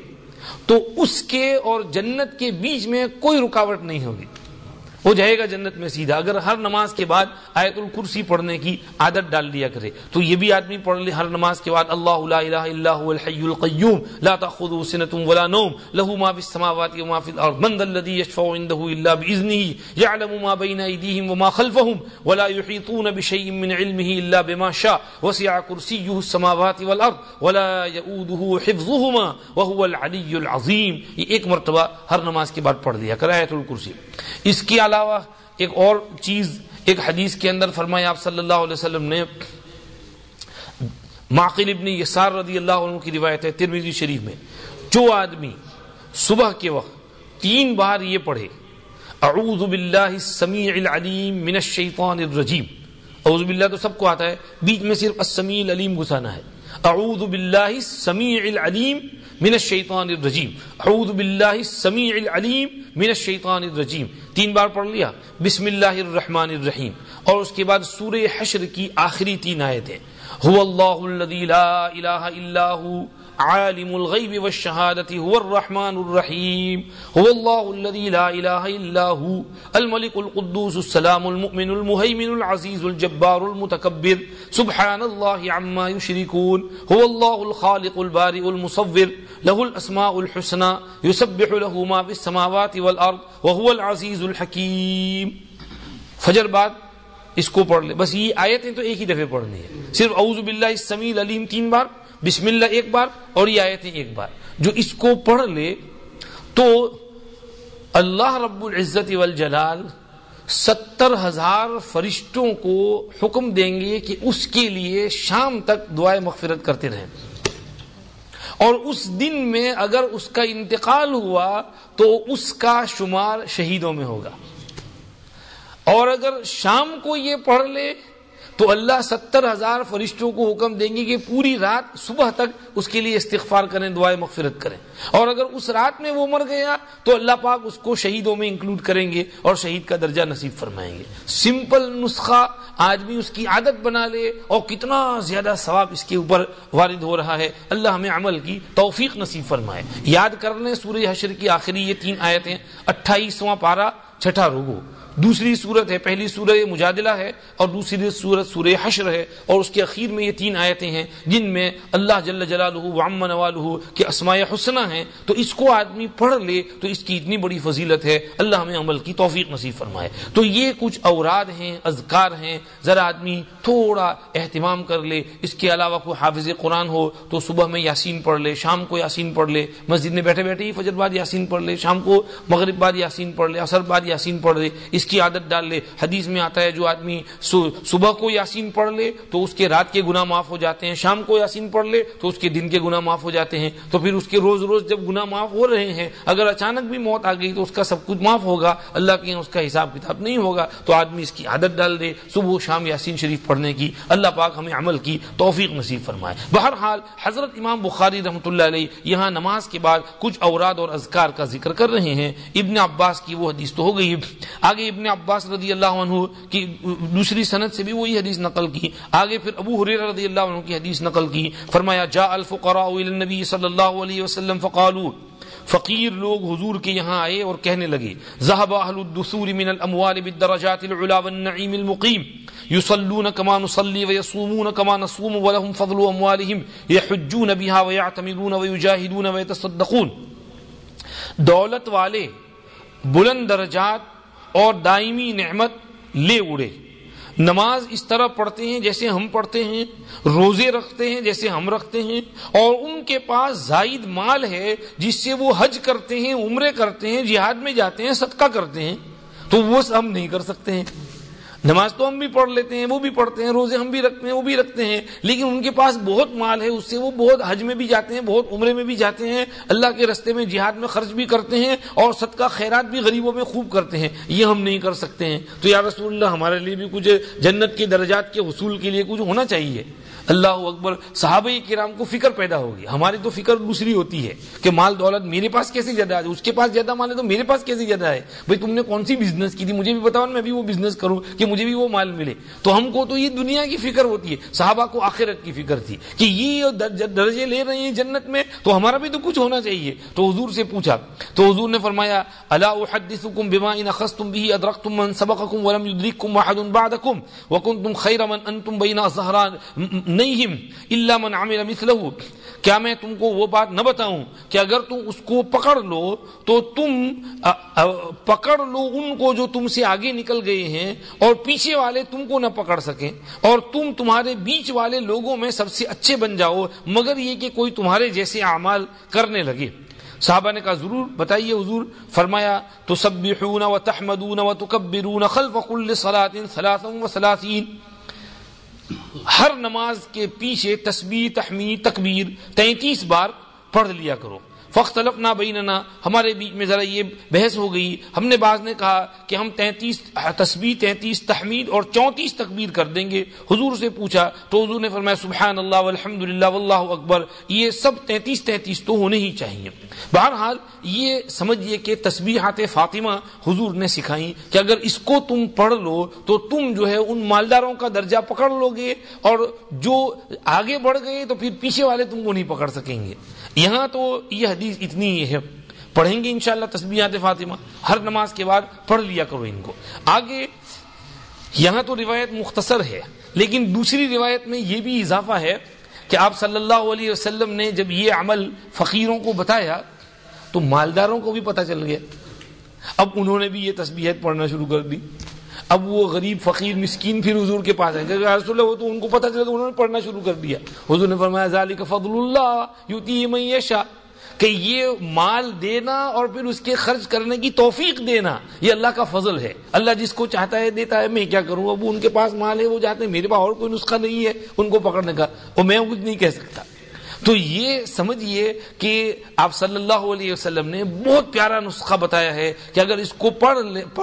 تو اس کے اور جنت کے بیچ میں کوئی رکاوٹ نہیں ہوگی۔ وہ جائے گا جنت میں سیدھا۔ اگر ہر نماز کے بعد آیت الکرسی پڑھنے کی عادت ڈال دیا کرے، تو یہ بھی آدمی پڑھ لے ہر نماز کے بعد، اللہ لا الہ الا هو الحی القیوم، لا تاخذه سنه ولا نوم، له ما في السماوات وما في الارض، من ذا الذي يشفع عنده الا باذنه يعلم ما بين ايديهم وما خلفهم ولا يحيطون بشيء من علمه الا بما شاء، وسع كرسيه السماوات والارض، ولا يؤوده حفظهما، وهو العلي العظيم یہ ایک مرتبہ ہر نماز کے بعد پڑھ لیا کرے آیت الکرسی۔ اس کے علاوہ علاوہ ایک اور چیز، ایک حدیث کے اندر فرمایا آپ صلی اللہ علیہ وسلم نے، معقل ابن یسار رضی اللہ عنہ کی روایت ہے ترمیزی شریف میں۔ جو آدمی صبح کے وقت تین بار یہ پڑھے، اعوذ باللہ السمیع العلیم من الشیطان الرجیم۔ اعوذ باللہ تو سب کو آتا ہے، بیچ میں صرف السمیع العلیم گھسانا ہے۔ اعوذ باللہ السمیع العلیم من الشیطان الرجیم. اعوذ باللہ السمیع العلیم من الشیطان الرجیم. تین بار پڑھ لیا. بسم اللہ الرحمن الرحیم. اور اس کے بعد سورہ حشر کی آخری تین آیتیں. هو اللہ الذی لا الہ الا هو عالم الغيب والشهادة هو الرحمن الرحيم. هو الله الذي لا إله إلا هو. الملك القدوس السلام المؤمن المهيمن العزيز الجبار المتكبر. سبحان الله عما يشركون. هو الله الخالق البارئ المصور. له الأسماء الحسنى. يسبح له ما في السماوات والأرض. وهو العزيز الحكيم. فجر بعد اس کو پڑھ لے. بس یہ آیتیں تو ایک ہی دفعہ پڑھنی ہے. صرف اعوذ باللہ السمیع العلیم تین بار. بسم اللہ ایک بار اور یہ آیتیں ایک بار۔ جو اس کو پڑھ لے تو اللہ رب العزت والجلال ستر ہزار فرشتوں کو حکم دیں گے کہ اس کے لیے شام تک دعائیں مغفرت کرتے رہیں۔ اور اس دن میں اگر اس کا انتقال ہوا تو اس کا شمار شہیدوں میں ہوگا۔ اور اگر شام کو یہ پڑھ لے تو اللہ ستر ہزار فرشتوں کو حکم دیں گے کہ پوری رات صبح تک اس کے لیے استغفار کریں دعائیں مغفرت کریں۔ اور اگر اس رات میں وہ مر گیا تو اللہ پاک اس کو شہیدوں میں انکلوڈ کریں گے اور شہید کا درجہ نصیب فرمائیں گے۔ سمپل نسخہ آدمی اس کی عادت بنا لے اور کتنا زیادہ ثواب اس کے اوپر وارد ہو رہا ہے۔ اللہ ہمیں عمل کی توفیق نصیب فرمائے۔ یاد کر لیں سورہ حشر کی آخری یہ تین آیتیں، اٹھائیسواں پارا چھٹا روگو دوسری صورت ہے، پہلی سورہ مجادلہ ہے اور دوسری صورت سورہ حشر ہے اور اس کے اخیر میں یہ تین آیتیں ہیں جن میں اللہ جل جلالہ وعم نوالہ کے اسماء حسنہ ہیں۔ تو اس کو آدمی پڑھ لے تو اس کی اتنی بڑی فضیلت ہے۔ اللہ ہمیں عمل کی توفیق نصیب فرمائے۔ تو یہ کچھ اوراد ہیں، اذکار ہیں۔ ذرا آدمی تھوڑا اہتمام کر لے۔ اس کے علاوہ کوئی حافظ قرآن ہو تو صبح میں یاسین پڑھ لے، شام کو یاسین پڑھ لے۔ مسجد میں بیٹھے بیٹھے ہی فجر بعد یاسین پڑھ لے، شام کو مغرب بعد یاسین پڑھ لے اثر بعد یاسین پڑھ لے۔ اس کی عادت ڈال لے۔ حدیث میں آتا ہے جو آدمی صبح کو یاسین پڑھ لے تو اس کے رات کے گناہ معاف ہو جاتے ہیں، شام کو یاسین پڑھ لے تو اس کے دن کے گناہ معاف ہو جاتے ہیں۔ تو پھر اس کے روز روز جب گناہ معاف ہو رہے ہیں، اگر اچانک بھی موت آ گئی تو اس کا سب کچھ معاف ہوگا۔ اللہ کے اس کا حساب کتاب نہیں ہوگا۔ تو آدمی اس کی عادت ڈال دے صبح شام یاسین شریف پڑھنے کی۔ اللہ پاک ہمیں عمل کی توفیق نصیب فرمائے۔ بہرحال حضرت امام بخاری رحمۃ اللہ علیہ یہاں نماز کے بعد کچھ اوراد اور اذکار کا ذکر کر رہے ہیں۔ ابن عباس کی وہ حدیث تو ہو گئی۔ آگے ابن عباس رضی اللہ عنہ کی دوسری سند سے بھی وہی حدیث نقل کی۔ آگے پھر ابو حریر رضی اللہ عنہ کی حدیث نقل کی۔ فرمایا جا الفقراء الى النبی صلی اللہ علیہ وسلم فقالوا، فقیر لوگ حضور کے یہاں آئے اور کہنے لگے ذهب اهل الدثور من الاموال بالدرجات العلا والنعيم المقيم يصلون كما نصلي ويصومون كما نصوم ولهم فضل اموالهم يحجون بها ويعتمرون ويجاهدون ويتصدقون دولت والے بلند درجات اور دائمی نعمت لے اڑے۔ نماز اس طرح پڑھتے ہیں جیسے ہم پڑھتے ہیں، روزے رکھتے ہیں جیسے ہم رکھتے ہیں، اور ان کے پاس زائد مال ہے جس سے وہ حج کرتے ہیں، عمرے کرتے ہیں، جہاد میں جاتے ہیں، صدقہ کرتے ہیں، تو وہ ہم نہیں کر سکتے ہیں۔ نماز تو ہم بھی پڑھ لیتے ہیں، وہ بھی پڑھتے ہیں، روزے ہم بھی رکھتے ہیں، وہ بھی رکھتے ہیں، لیکن ان کے پاس بہت مال ہے، اس سے وہ بہت حج میں بھی جاتے ہیں، بہت عمرے میں بھی جاتے ہیں، اللہ کے رستے میں جہاد میں خرچ بھی کرتے ہیں اور صدقہ خیرات بھی غریبوں میں خوب کرتے ہیں، یہ ہم نہیں کر سکتے ہیں۔ تو یا رسول اللہ، ہمارے لیے بھی کچھ جنت کے درجات کے حصول کے لیے کچھ ہونا چاہیے۔ اللہ اکبر، صحابہ کرام کو فکر پیدا ہوگی۔ ہماری تو فکر دوسری ہوتی ہے کہ مال دولت میرے پاس کیسے زیادہ ہے، اس کے پاس زیادہ مال ہے تو میرے پاس کیسے زیادہ ہے؟ بھائی تم نے کون سی بزنس کی تھی؟ مجھے بھی بتاؤ، میں بھی وہ بزنس کروں کہ مجھے مجھے بھی وہ مال ملے۔ تو ہم کو تو یہ دنیا کی فکر ہوتی ہے۔ صحابہ کو آخرت کی فکر تھی کہ یہ درجے لے رہے ہیں جنت میں، تو ہمارا بھی تو کچھ ہونا چاہیے۔ تو حضور سے پوچھا۔ تو حضور نے فرمایا اللہ احدثکم بما ان اخذتم به ادرکتم من سبقکم ولم يدرككم احد بعدكم وكنتم خير من انتم بين الظهران نيهم اللہ من عمل مثلہ کیا میں تم کو وہ بات نہ بتاؤں کہ اگر تم اس کو پکڑ لو تو تم پکڑ لو ان کو جو تم سے آگے نکل گئے ہیں اور پیچھے والے تم کو نہ پکڑ سکیں اور تم تمہارے بیچ والے لوگوں میں سب سے اچھے بن جاؤ، مگر یہ کہ کوئی تمہارے جیسے اعمال کرنے لگے۔ صحابہ نے کہا، ضرور، بتائیے حضور؟ فرمایا تو سب و تحمدون و تکبرون خلف کل صلاة ثلاثا و ہر نماز کے پیچھے تسبیح تحمید تکبیر تینتیس بار پڑھ لیا کرو۔ فخت نہ بیننا، ہمارے بیچ میں ذرا یہ بحث ہو گئی۔ ہم نے بعض نے کہا کہ ہم تینتیس تسبیح، تینتیس تحمید اور چونتیس تکبیر کر دیں گے۔ حضور سے پوچھا، تو حضور نے فرمایا سبحان اللہ الحمد للہ واللہ اکبر۔ یہ سب تینتیس تینتیس تو ہونے ہی چاہیے۔ بہرحال، یہ سمجھیے کہ تسبیحات فاطمہ حضور نے سکھائی کہ اگر اس کو تم پڑھ لو، تو تم جو ہے ان مالداروں کا درجہ پکڑ لو گے اور جو آگے بڑھ گئے، تو پھر پیچھے والے تم کو نہیں پکڑ سکیں گے۔ یہاں تو یہ حدیث اتنی ہے۔ پڑھیں گے انشاءاللہ تسبیحات فاطمہ۔ ہر نماز کے بعد پڑھ لیا کرو ان کو۔ آگے یہاں تو روایت مختصر ہے، لیکن دوسری روایت میں یہ بھی اضافہ ہے کہ آپ صلی اللہ علیہ وسلم نے جب یہ عمل فقیروں کو بتایا، تو مالداروں کو بھی پتہ چل گیا۔ اب انہوں نے بھی یہ تسبیحت پڑھنا شروع کر دی۔ اب وہ غریب فقیر مسکین پھر حضور کے پاس آئے رسول اللہ، وہ تو ان کو پتہ چلا تو انہوں نے پڑھنا شروع کر دیا۔ حضور نے فرمایا، ذالک فضل اللہ یوتی من یشا کہ یہ مال دینا اور پھر اس کے خرچ کرنے کی توفیق دینا، یہ اللہ کا فضل ہے۔ اللہ جس کو چاہتا ہے، دیتا ہے، میں کیا کروں؟ اب ان کے پاس مال ہے، وہ جاتے ہیں، میرے پاس اور کوئی نسخہ نہیں ہے، ان کو پکڑنے کا۔ اور میں کچھ نہیں کہہ سکتا۔ تو یہ سمجھیے کہ آپ صلی اللہ علیہ وسلم نے بہت پیارا نسخہ بتایا ہے کہ اگر اس کو پڑھ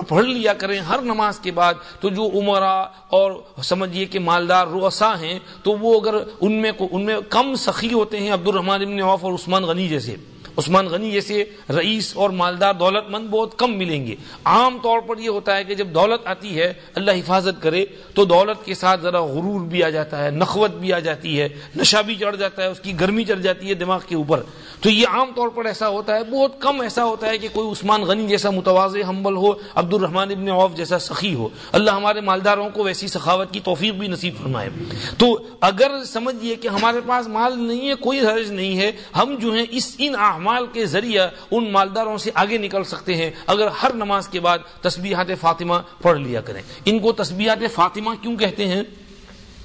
پڑھ لیا کریں ہر نماز کے بعد تو جو عمرہ اور سمجھیے کہ مالدار روسا ہیں تو وہ اگر ان میں ان میں کم سخی ہوتے ہیں عبد الرحمان ابن عوف اور عثمان غنی جیسے عثمان غنی جیسے رئیس اور مالدار دولت مند بہت کم ملیں گے۔ عام طور پر یہ ہوتا ہے کہ جب دولت آتی ہے، اللہ حفاظت کرے تو دولت کے ساتھ ذرا غرور بھی آ جاتا ہے، نخوت بھی آ جاتی ہے، نشہ بھی چڑھ جاتا ہے، اس کی گرمی چڑھ جاتی ہے دماغ کے اوپر۔ تو یہ عام طور پر ایسا ہوتا ہے، بہت کم ایسا ہوتا ہے کہ کوئی عثمان غنی جیسا متوازے حنبل ہو عبد الرحمان ابن عوف جیسا سخی ہو۔ اللہ ہمارے مالداروں کو ویسی سخاوت کی توفیق بھی نصیب فرمائے۔ تو اگر سمجھیے کہ ہمارے پاس مال نہیں ہے، کوئی حرج نہیں ہے، ہم جو ہیں اس ان اعمال کے ذریعہ ان مالداروں سے آگے نکل سکتے ہیں۔ اگر ہر نماز کے بعد تسبیحات فاطمہ پڑھ لیا کریں۔ ان کو تسبیحات فاطمہ کیوں کہتے ہیں؟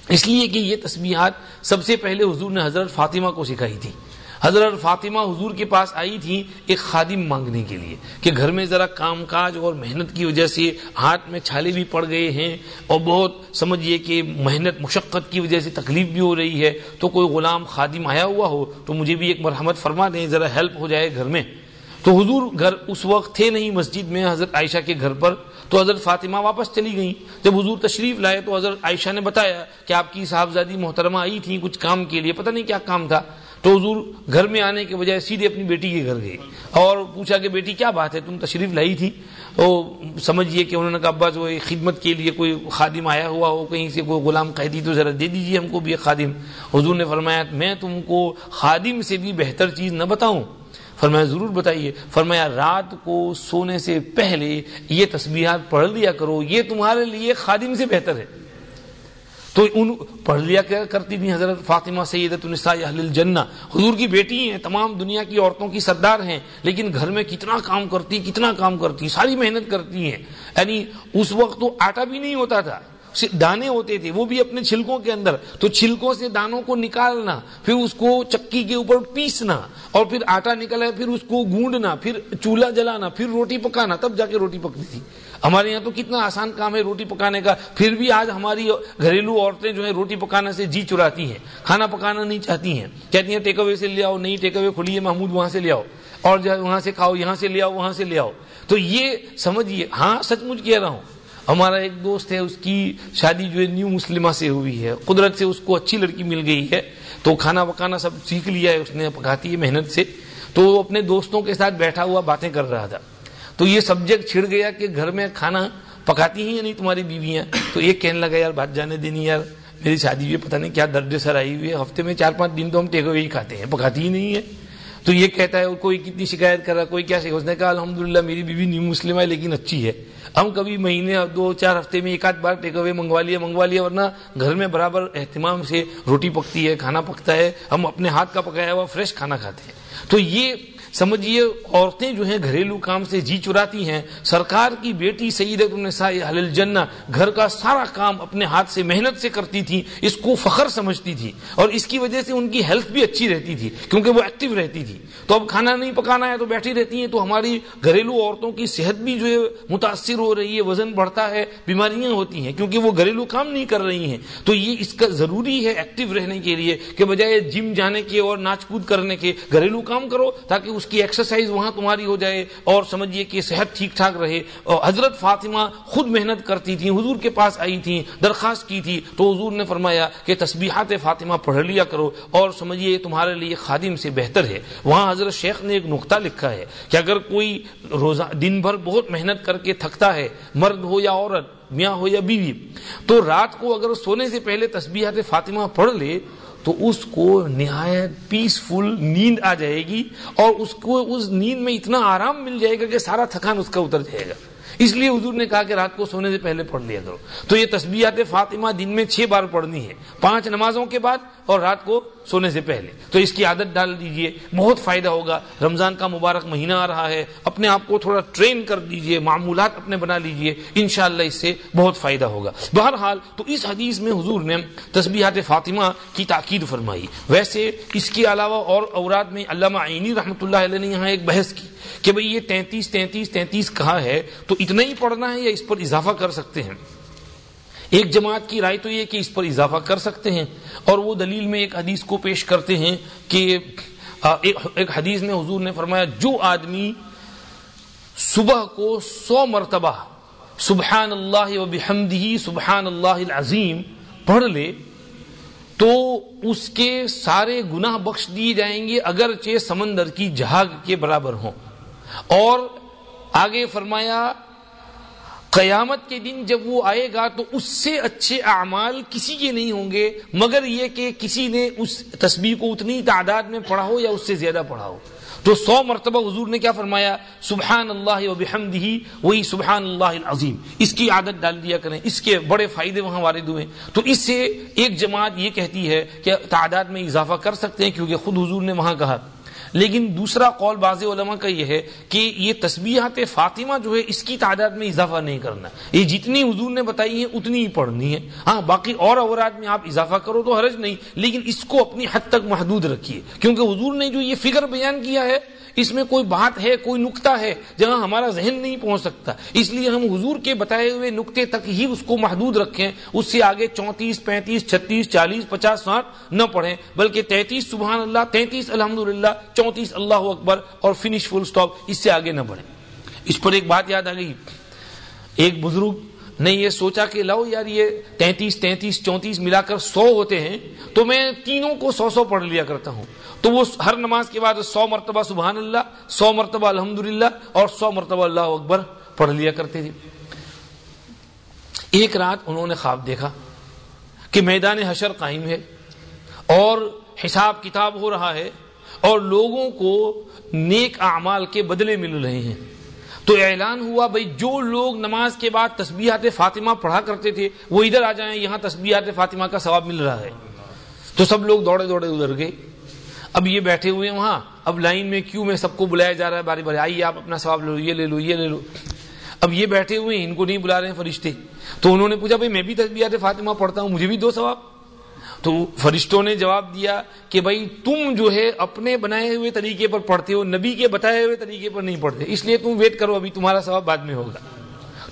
اس لیے کہ یہ تسبیحات سب سے پہلے حضور نے حضرت فاطمہ کو سکھائی تھی۔ حضرت فاطمہ حضور کے پاس آئی تھی ایک خادم مانگنے کے لیے کہ گھر میں ذرا کام کاج اور محنت کی وجہ سے ہاتھ میں چھالے بھی پڑ گئے ہیں اور بہت سمجھیے کہ محنت مشقت کی وجہ سے تکلیف بھی ہو رہی ہے تو کوئی غلام خادم آیا ہوا ہو تو مجھے بھی ایک مرحمت فرما دیں، ذرا ہیلپ ہو جائے گھر میں۔ تو حضور گھر اس وقت تھے نہیں مسجد میں حضرت عائشہ کے گھر پر۔ تو حضرت فاطمہ واپس چلی گئی جب حضور تشریف لائے تو حضرت عائشہ نے بتایا کہ آپ کی صاحبزادی محترمہ آئی تھی کچھ کام کے لیے، پتہ نہیں کیا کام تھا۔ تو حضور گھر میں آنے کے بجائے سیدھے اپنی بیٹی کے گھر گئے اور پوچھا کہ بیٹی کیا بات ہے؟ تم تشریف لائی تھی۔ تو سمجھیے کہ انہوں نے کہا ابا جو خدمت کے لیے کوئی خادم آیا ہوا ہو، کہیں سے کوئی غلام قیدی تو ذرا دے دیجیے ہم کو بھی ایک خادم۔ حضور نے فرمایا، میں تم کو خادم سے بھی بہتر چیز نہ بتاؤں۔ فرمایا، ضرور بتائیے۔ فرمایا، رات کو سونے سے پہلے یہ تسبیحات پڑھ لیا کرو، یہ تمہارے لیے خادم سے بہتر ہے۔ تو ان پڑھ لیا کرتی تھی حضرت فاطمہ سیدت النساء اہل الجنہ؟ حضور کی بیٹی ہیں، تمام دنیا کی عورتوں کی سردار ہیں، لیکن گھر میں کتنا کام کرتی، کتنا کام کرتی، ساری محنت کرتی ہیں۔ یعنی اس وقت تو آٹا بھی نہیں ہوتا تھا دانے ہوتے تھے، وہ بھی اپنے چھلکوں کے اندر۔ تو چھلکوں سے دانوں کو نکالنا، پھر اس کو چکی کے اوپر پیسنا، اور پھر آٹا نکلا پھر اس کو گونڈنا، پھر چولہا جلانا، پھر روٹی پکانا، تب جا کے روٹی پکتی تھی۔ ہمارے یہاں تو کتنا آسان کام ہے روٹی پکانے کا، پھر بھی آج ہماری گھریلو عورتیں جو ہیں روٹی پکانے سے جی چراتی ہیں، کھانا پکانا نہیں چاہتی ہیں۔ کہتی ہیں ٹیک اوے سے لے آؤ، نہیں ٹیک اوے کھلی ہے محمود، وہاں سے لے آؤ۔ اور وہاں سے کھاؤ، یہاں سے لے آؤ، وہاں سے لے آؤ۔ تو یہ سمجھیے ہاں سچ مچ کہہ رہا ہوں۔ ہمارا ایک دوست ہے، اس کی شادی جو ہے نیو مسلمہ سے ہوئی ہے۔ قدرت سے اس کو اچھی لڑکی مل گئی ہے۔ تو کھانا پکانا سب سیکھ لیا ہے، اس نے پکاتی ہے محنت سے۔ تو وہ اپنے دوستوں کے ساتھ بیٹھا ہوا باتیں کر رہا تھا۔ تو یہ سبجیکٹ چھڑ گیا کہ گھر میں کھانا پکاتی ہیں یا نہیں؟ تمہاری بیویاں۔ تو یہ کہنے لگا، یار بات جانے دینی یار، میری شادی ہوئی پتہ نہیں کیا درد سر آئی ہوئی ہے۔ ہفتے میں چار پانچ دن تو ہم ٹیک اوے ہی کھاتے ہیں، پکاتی ہی نہیں ہے۔ تو یہ کہتا ہے اور کوئی کتنی شکایت کر رہا کوئی کیا اس نے کہا الحمد میری بیوی نیو مسلم ہے لیکن اچھی ہے۔ ہم کبھی مہینے دو چار ہفتے میں ایک آدھ بار ٹیک اوے منگوا لیا منگوا لیا، ورنہ گھر میں برابر اہتمام سے روٹی پکتی ہے، کھانا پکتا ہے، ہم اپنے ہاتھ کا پکایا ہوا فریش کھانا کھاتے ہیں۔ تو یہ سمجھیے عورتیں جو ہیں گھریلو کام سے جی چراتی ہیں۔ سرکار کی بیٹی سیدت النساء اہل الجنہ گھر کا سارا کام اپنے ہاتھ سے، محنت سے کرتی تھی، اس کو فخر سمجھتی تھی۔ اور اس کی وجہ سے ان کی ہیلتھ بھی اچھی رہتی تھی، کیونکہ وہ ایکٹیو رہتی تھی۔ تو اب کھانا نہیں پکانا ہے تو بیٹھی رہتی ہیں، تو ہماری گھریلو عورتوں کی صحت بھی جو ہے متاثر ہو رہی ہے، وزن بڑھتا ہے، بیماریاں ہوتی ہیں، کیونکہ وہ گھریلو کام نہیں کر رہی ہیں۔ تو یہ اس کا ضروری ہے ایکٹیو رہنے کے لیے کہ بجائے جم جانے کے اور ناچ کود کرنے کے، گھریلو کام کرو تاکہ اس کی ایکسرسائز وہاں تمہاری ہو جائے اور سمجھیے کہ صحت ٹھیک ٹھاک رہے۔ اور حضرت فاطمہ خود محنت کرتی تھی حضور کے پاس آئی تھی درخواست کی تھی۔ تو حضور نے فرمایا کہ تسبیحات فاطمہ پڑھ لیا کرو اور سمجھیے تمہارے لیے خادم سے بہتر ہے۔ وہاں حضرت شیخ نے ایک نقطہ لکھا ہے کہ اگر کوئی روزہ، دن بھر بہت محنت کر کے تھکتا ہے، مرد ہو یا عورت، میاں ہو یا بیوی، تو رات کو اگر سونے سے پہلے تسبیحات فاطمہ پڑھ لے تو اس کو نہایت پیسفل نیند آ جائے گی اور اس کو اس نیند میں اتنا آرام مل جائے گا کہ سارا تھکان اس کا اتر جائے گا۔ اس لیے حضور نے کہا کہ رات کو سونے سے پہلے پڑھ لیا کرو۔ تو یہ تسبیحات فاطمہ دن میں چھ بار پڑھنی ہے پانچ نمازوں کے بعد اور رات کو سونے سے پہلے۔ تو اس کی عادت ڈال دیجیے۔ بہت فائدہ ہوگا۔ رمضان کا مبارک مہینہ آ رہا ہے۔ اپنے آپ کو تھوڑا ٹرین کر دیجیے۔ معمولات اپنے بنا لیجیے۔ انشاءاللہ اس سے بہت فائدہ ہوگا۔ بہرحال تو اس حدیث میں حضور نے تسبیحات فاطمہ کی تاکید فرمائی۔ ویسے اس کے علاوہ اور اوراد میں علامہ عینی رحمۃ اللہ علیہ نے یہاں ایک بحث کی۔ کہ بھئی یہ تینتیس تینتیس تینتیس کہا ہے؟ تو اتنا ہی پڑھنا ہے یا اس پر اضافہ کر سکتے ہیں؟ ایک جماعت کی رائے تو یہ کہ اس پر اضافہ کر سکتے ہیں۔ اور وہ دلیل میں ایک حدیث کو پیش کرتے ہیں کہ ایک حدیث میں حضور نے فرمایا، جو آدمی صبح کو سو مرتبہ سبحان اللہ و بحمدہ سبحان اللہ العظیم پڑھ لے، تو اس کے سارے گناہ بخش دیے جائیں گے، اگرچہ سمندر کی جہاگ کے برابر ہوں۔ اور آگے فرمایا، قیامت کے دن جب وہ آئے گا تو اس سے اچھے اعمال کسی کے نہیں ہوں گے، مگر یہ کہ کسی نے اس تصویر کو اتنی تعداد میں پڑھا ہو یا اس سے زیادہ پڑھا ہو۔ تو سو مرتبہ حضور نے کیا فرمایا؟ سبحان اللہ و بحمدہ، وہی سبحان اللہ العظیم۔ اس کی عادت ڈال دیا کریں، اس کے بڑے فائدے وہاں وارد ہوئے۔ تو اس سے ایک جماعت یہ کہتی ہے کہ تعداد میں اضافہ کر سکتے ہیں کیونکہ خود حضور نے وہاں کہا۔ لیکن دوسرا قول بعض علماء کا یہ ہے کہ یہ تسبیحات فاطمہ جو ہے، اس کی تعداد میں اضافہ نہیں کرنا۔ یہ جتنی حضور نے بتائی ہے اتنی ہی پڑھنی ہے ہاں باقی اور اوراد میں آپ اضافہ کرو تو حرج نہیں، لیکن اس کو اپنی حد تک محدود رکھیے۔ کیونکہ حضور نے جو یہ فکر بیان کیا ہے اس میں کوئی بات ہے، کوئی نقطہ ہے، جہاں ہمارا ذہن نہیں پہنچ سکتا۔ اس لیے ہم حضور کے بتائے ہوئے نقطے تک ہی اس کو محدود رکھیں، اس سے آگے چونتیس، پینتیس، چھتیس، چالیس، پچاس، ساٹھ نہ پڑھیں، بلکہ تینتیس، سبحان اللہ، تینتیس الحمد للہ چونتیس، اللہ اکبر اور فنش فل اسٹاپ اس سے آگے نہ بڑھیں۔ اس پر ایک بات یاد آ گئی۔ ایک بزرگ نے یہ سوچا کہ لو یار، یہ تینتیس تینتیس، چونتیس ملا کر سو ہوتے ہیں، تو میں تینوں کو سو سو پڑھ لیا کرتا ہوں۔ تو وہ ہر نماز کے بعد سو مرتبہ سبحان اللہ، سو مرتبہ الحمد اور سو مرتبہ اللہ اکبر پڑھ لیا کرتے تھے۔ ایک رات انہوں نے خواب دیکھا کہ میدان حشر قائم ہے اور حساب کتاب ہو رہا ہے اور لوگوں کو نیک اعمال کے بدلے مل رہے ہیں۔ تو اعلان ہوا بھائی جو لوگ نماز کے بعد تسبیحات فاطمہ پڑھا کرتے تھے، وہ ادھر آ جائیں، یہاں تسبیحات فاطمہ کا ثواب مل رہا ہے۔ تو سب لوگ دوڑے دوڑے ادھر گئے۔ اب یہ بیٹھے ہوئے وہاں۔ اب لائن میں کیوں میں سب کو بلایا جا رہا ہے؟ باری باری، آئیے آپ اپنا سواب لو، یہ لے لو، یہ لے لو۔ اب یہ بیٹھے ہوئے ہیں، ان کو نہیں بلا رہے ہیں فرشتے۔ تو انہوں نے پوچھا بھائی میں بھی تسبیحات فاطمہ پڑھتا ہوں، مجھے بھی دو ثواب۔ تو فرشتوں نے جواب دیا کہ بھائی تم جو ہے اپنے بنائے ہوئے طریقے پر پڑھتے ہو، نبی کے بتائے ہوئے طریقے پر نہیں پڑھتے، اس لیے تم ویٹ کرو، ابھی تمہارا ثواب بعد میں ہوگا۔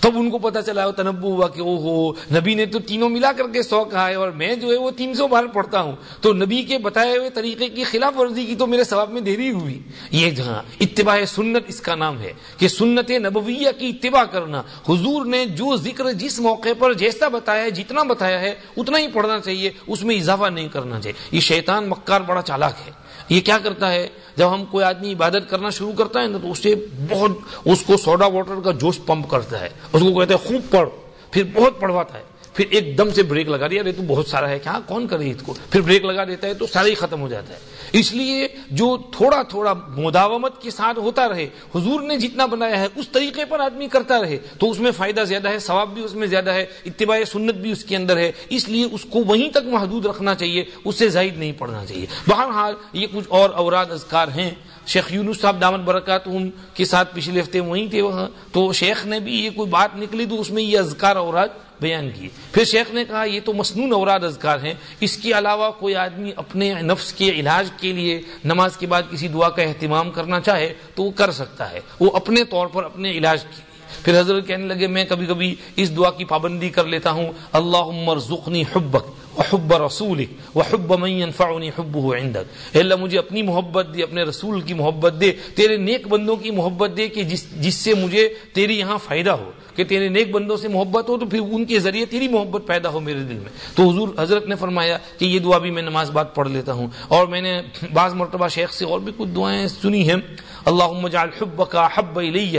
تب ان کو پتا چلا تنبو ہوا کہ او ہو نبی نے تو تینوں ملا کر کے سو کہا ہے اور میں جو ہے وہ تین سو بار پڑھتا ہوں۔ تو نبی کے بتائے ہوئے طریقے کی خلاف ورزی کی تو میرے ثواب میں دیری ہوئی۔ یہ جہاں اتباع سنت اس کا نام ہے کہ سنت نبویہ کی اتباع کرنا۔ حضور نے جو ذکر جس موقع پر جیسا بتایا ہے جتنا بتایا ہے، اتنا ہی پڑھنا چاہیے، اس میں اضافہ نہیں کرنا چاہیے۔ یہ شیطان مکار بڑا چالاک ہے۔ یہ کیا کرتا ہے؟ جب ہم کوئی آدمی عبادت کرنا شروع کرتا ہے نا تو اسے بہت اس کو سوڈا واٹر کا جوش پمپ کرتا ہے۔ اس کو کہتا ہے خوب پڑھ۔ پھر بہت پڑھواتا ہے۔ پھر ایک دم سے بریک لگا دیا۔ تو بہت سارا ہے۔ کیا؟ کون کرے اس کو؟ پھر بریک لگا دیتا ہے تو سارا ہی ختم ہو جاتا ہے۔ اس لیے جو تھوڑا تھوڑا مداومت کے ساتھ ہوتا رہے، حضور نے جتنا بنایا ہے، اس طریقے پر آدمی کرتا رہے، تو اس میں فائدہ زیادہ ہے، ثواب بھی اس میں زیادہ ہے، اتباع سنت بھی اس کے اندر ہے، اس لیے اس کو وہیں تک محدود رکھنا چاہیے، اس سے زائد نہیں پڑھنا چاہیے۔ بہرحال یہ کچھ اور اوراد اذکار ہیں۔ شیخ یونس صاحب دامت برکات کے ساتھ پچھلے ہفتے وہیں تھے وہاں، تو شیخ نے بھی یہ کوئی بات نکلی تو اس میں یہ اذکار اوراد بیان کی پھر شیخ نے کہا، یہ تو مصنون اوراد اذکار ہیں۔ اس کے علاوہ کوئی آدمی اپنے نفس کے علاج کے لیے نماز کے بعد کسی دعا کا اہتمام کرنا چاہے تو وہ کر سکتا ہے۔ وہ اپنے طور پر اپنے علاج کے لیے۔ پھر حضرت کہنے لگے، میں کبھی کبھی اس دعا کی پابندی کر لیتا ہوں اللہ عمر ذخنی حبک وحب رسولك، وحب من ينفعني حبه عندك۔ اے اللہ، مجھے اپنی محبت دے، اپنے رسول کی محبت دے، تیرے نیک بندوں کی محبت دے کہ جس جس سے مجھے تیری یہاں فائدہ ہو۔ کہ تیرے نیک بندوں سے محبت ہو تو پھر ان کے ذریعے تیری محبت پیدا ہو میرے دل میں۔ تو حضور، حضرت نے فرمایا کہ یہ دعا بھی میں نماز بعد پڑھ لیتا ہوں۔ اور میں نے بعض مرتبہ شیخ سے اور بھی کچھ دعائیں سنی ہیں۔ اللهم اجعل حبك احب الي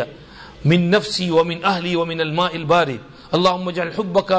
من نفسي ومن اهلي ومن الماء البارد۔ اللهم اجعل حبك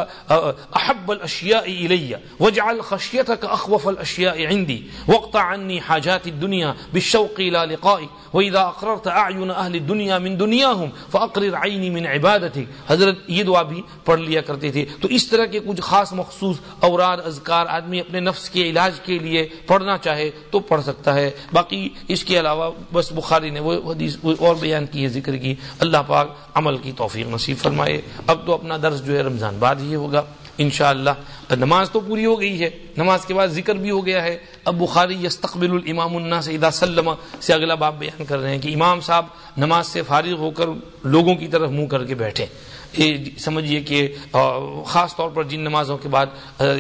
احب الاشياء الي واجعل خشيتك اخوف الاشياء عندي، واقطع عني حاجات الدنيا بالشوق الى لقائك واذا اقررت اعين اهل الدنيا من دنياهم فاقرر عيني من عبادتك. حضرت یہ دعا بھی پڑھ لیا کرتے تھے۔ تو اس طرح کے کچھ خاص مخصوص اوراد، اذکار، آدمی اپنے نفس کے علاج کے لیے پڑھنا چاہے تو پڑھ سکتا ہے۔ باقی اس کے علاوہ بس بخاری نے وہ حدیث اور بیان کی ہے، ذکر کی۔ اللہ پاک عمل کی توفیق نصیب فرمائے۔ اب تو اپنا درس جو ہے رمضان بعد ہی ہوگا، انشاءاللہ۔ نماز تو پوری ہو گئی ہے۔ نماز کے بعد ذکر بھی ہو گیا ہے۔ اب بخاری یستقبل الامام الناس اذا سلم سے اگلا باب بیان کر رہے ہیں کہ امام صاحب نماز سے فارغ ہو کر لوگوں کی طرف منہ کر کے بیٹھے۔ سمجھیے کہ خاص طور پر جن نمازوں کے بعد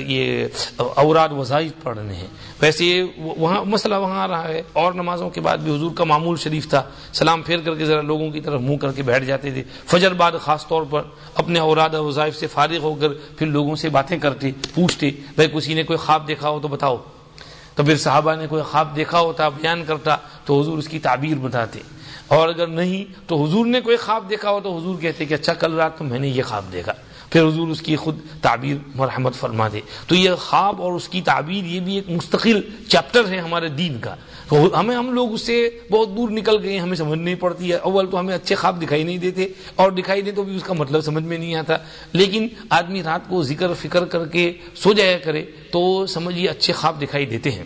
یہ اوراد وظائف پڑھنے ہیں۔ ویسے وہاں مسئلہ وہاں آ رہا ہے۔ اور نمازوں کے بعد بھی حضور کا معمول شریف تھا۔ سلام پھیر کر کے ذرا لوگوں کی طرف منہ کر کے بیٹھ جاتے تھے۔ فجر بعد خاص طور پر اپنے اوراد وظائف سے فارغ ہو کر پھر لوگوں سے باتیں کرتے، پوچھتے، بھائی کسی نے کوئی خواب دیکھا ہو تو بتاؤ۔ تو پھر صحابہ نے کوئی خواب دیکھا ہوتا، بیان کرتا تو حضور اس کی تعبیر بتاتے۔ اور اگر نہیں تو حضور نے کوئی خواب دیکھا ہو تو حضور کہتے کہ اچھا کل رات تو میں نے یہ خواب دیکھا۔ پھر حضور اس کی خود تعبیر مرحمت فرما دے تو یہ خواب اور اس کی تعبیر یہ بھی ایک مستقل چیپٹر ہے ہمارے دین کا۔ تو ہمیں ہم لوگ اس سے بہت دور نکل گئے ہمیں سمجھ نہیں پڑتی ہے۔ اول تو ہمیں اچھے خواب دکھائی نہیں دیتے اور دکھائی دے تو بھی اس کا مطلب سمجھ میں نہیں آتا۔ لیکن آدمی رات کو ذکر فکر کر کے سو جایا کرے تو سمجھیے اچھے خواب دکھائی دیتے ہیں۔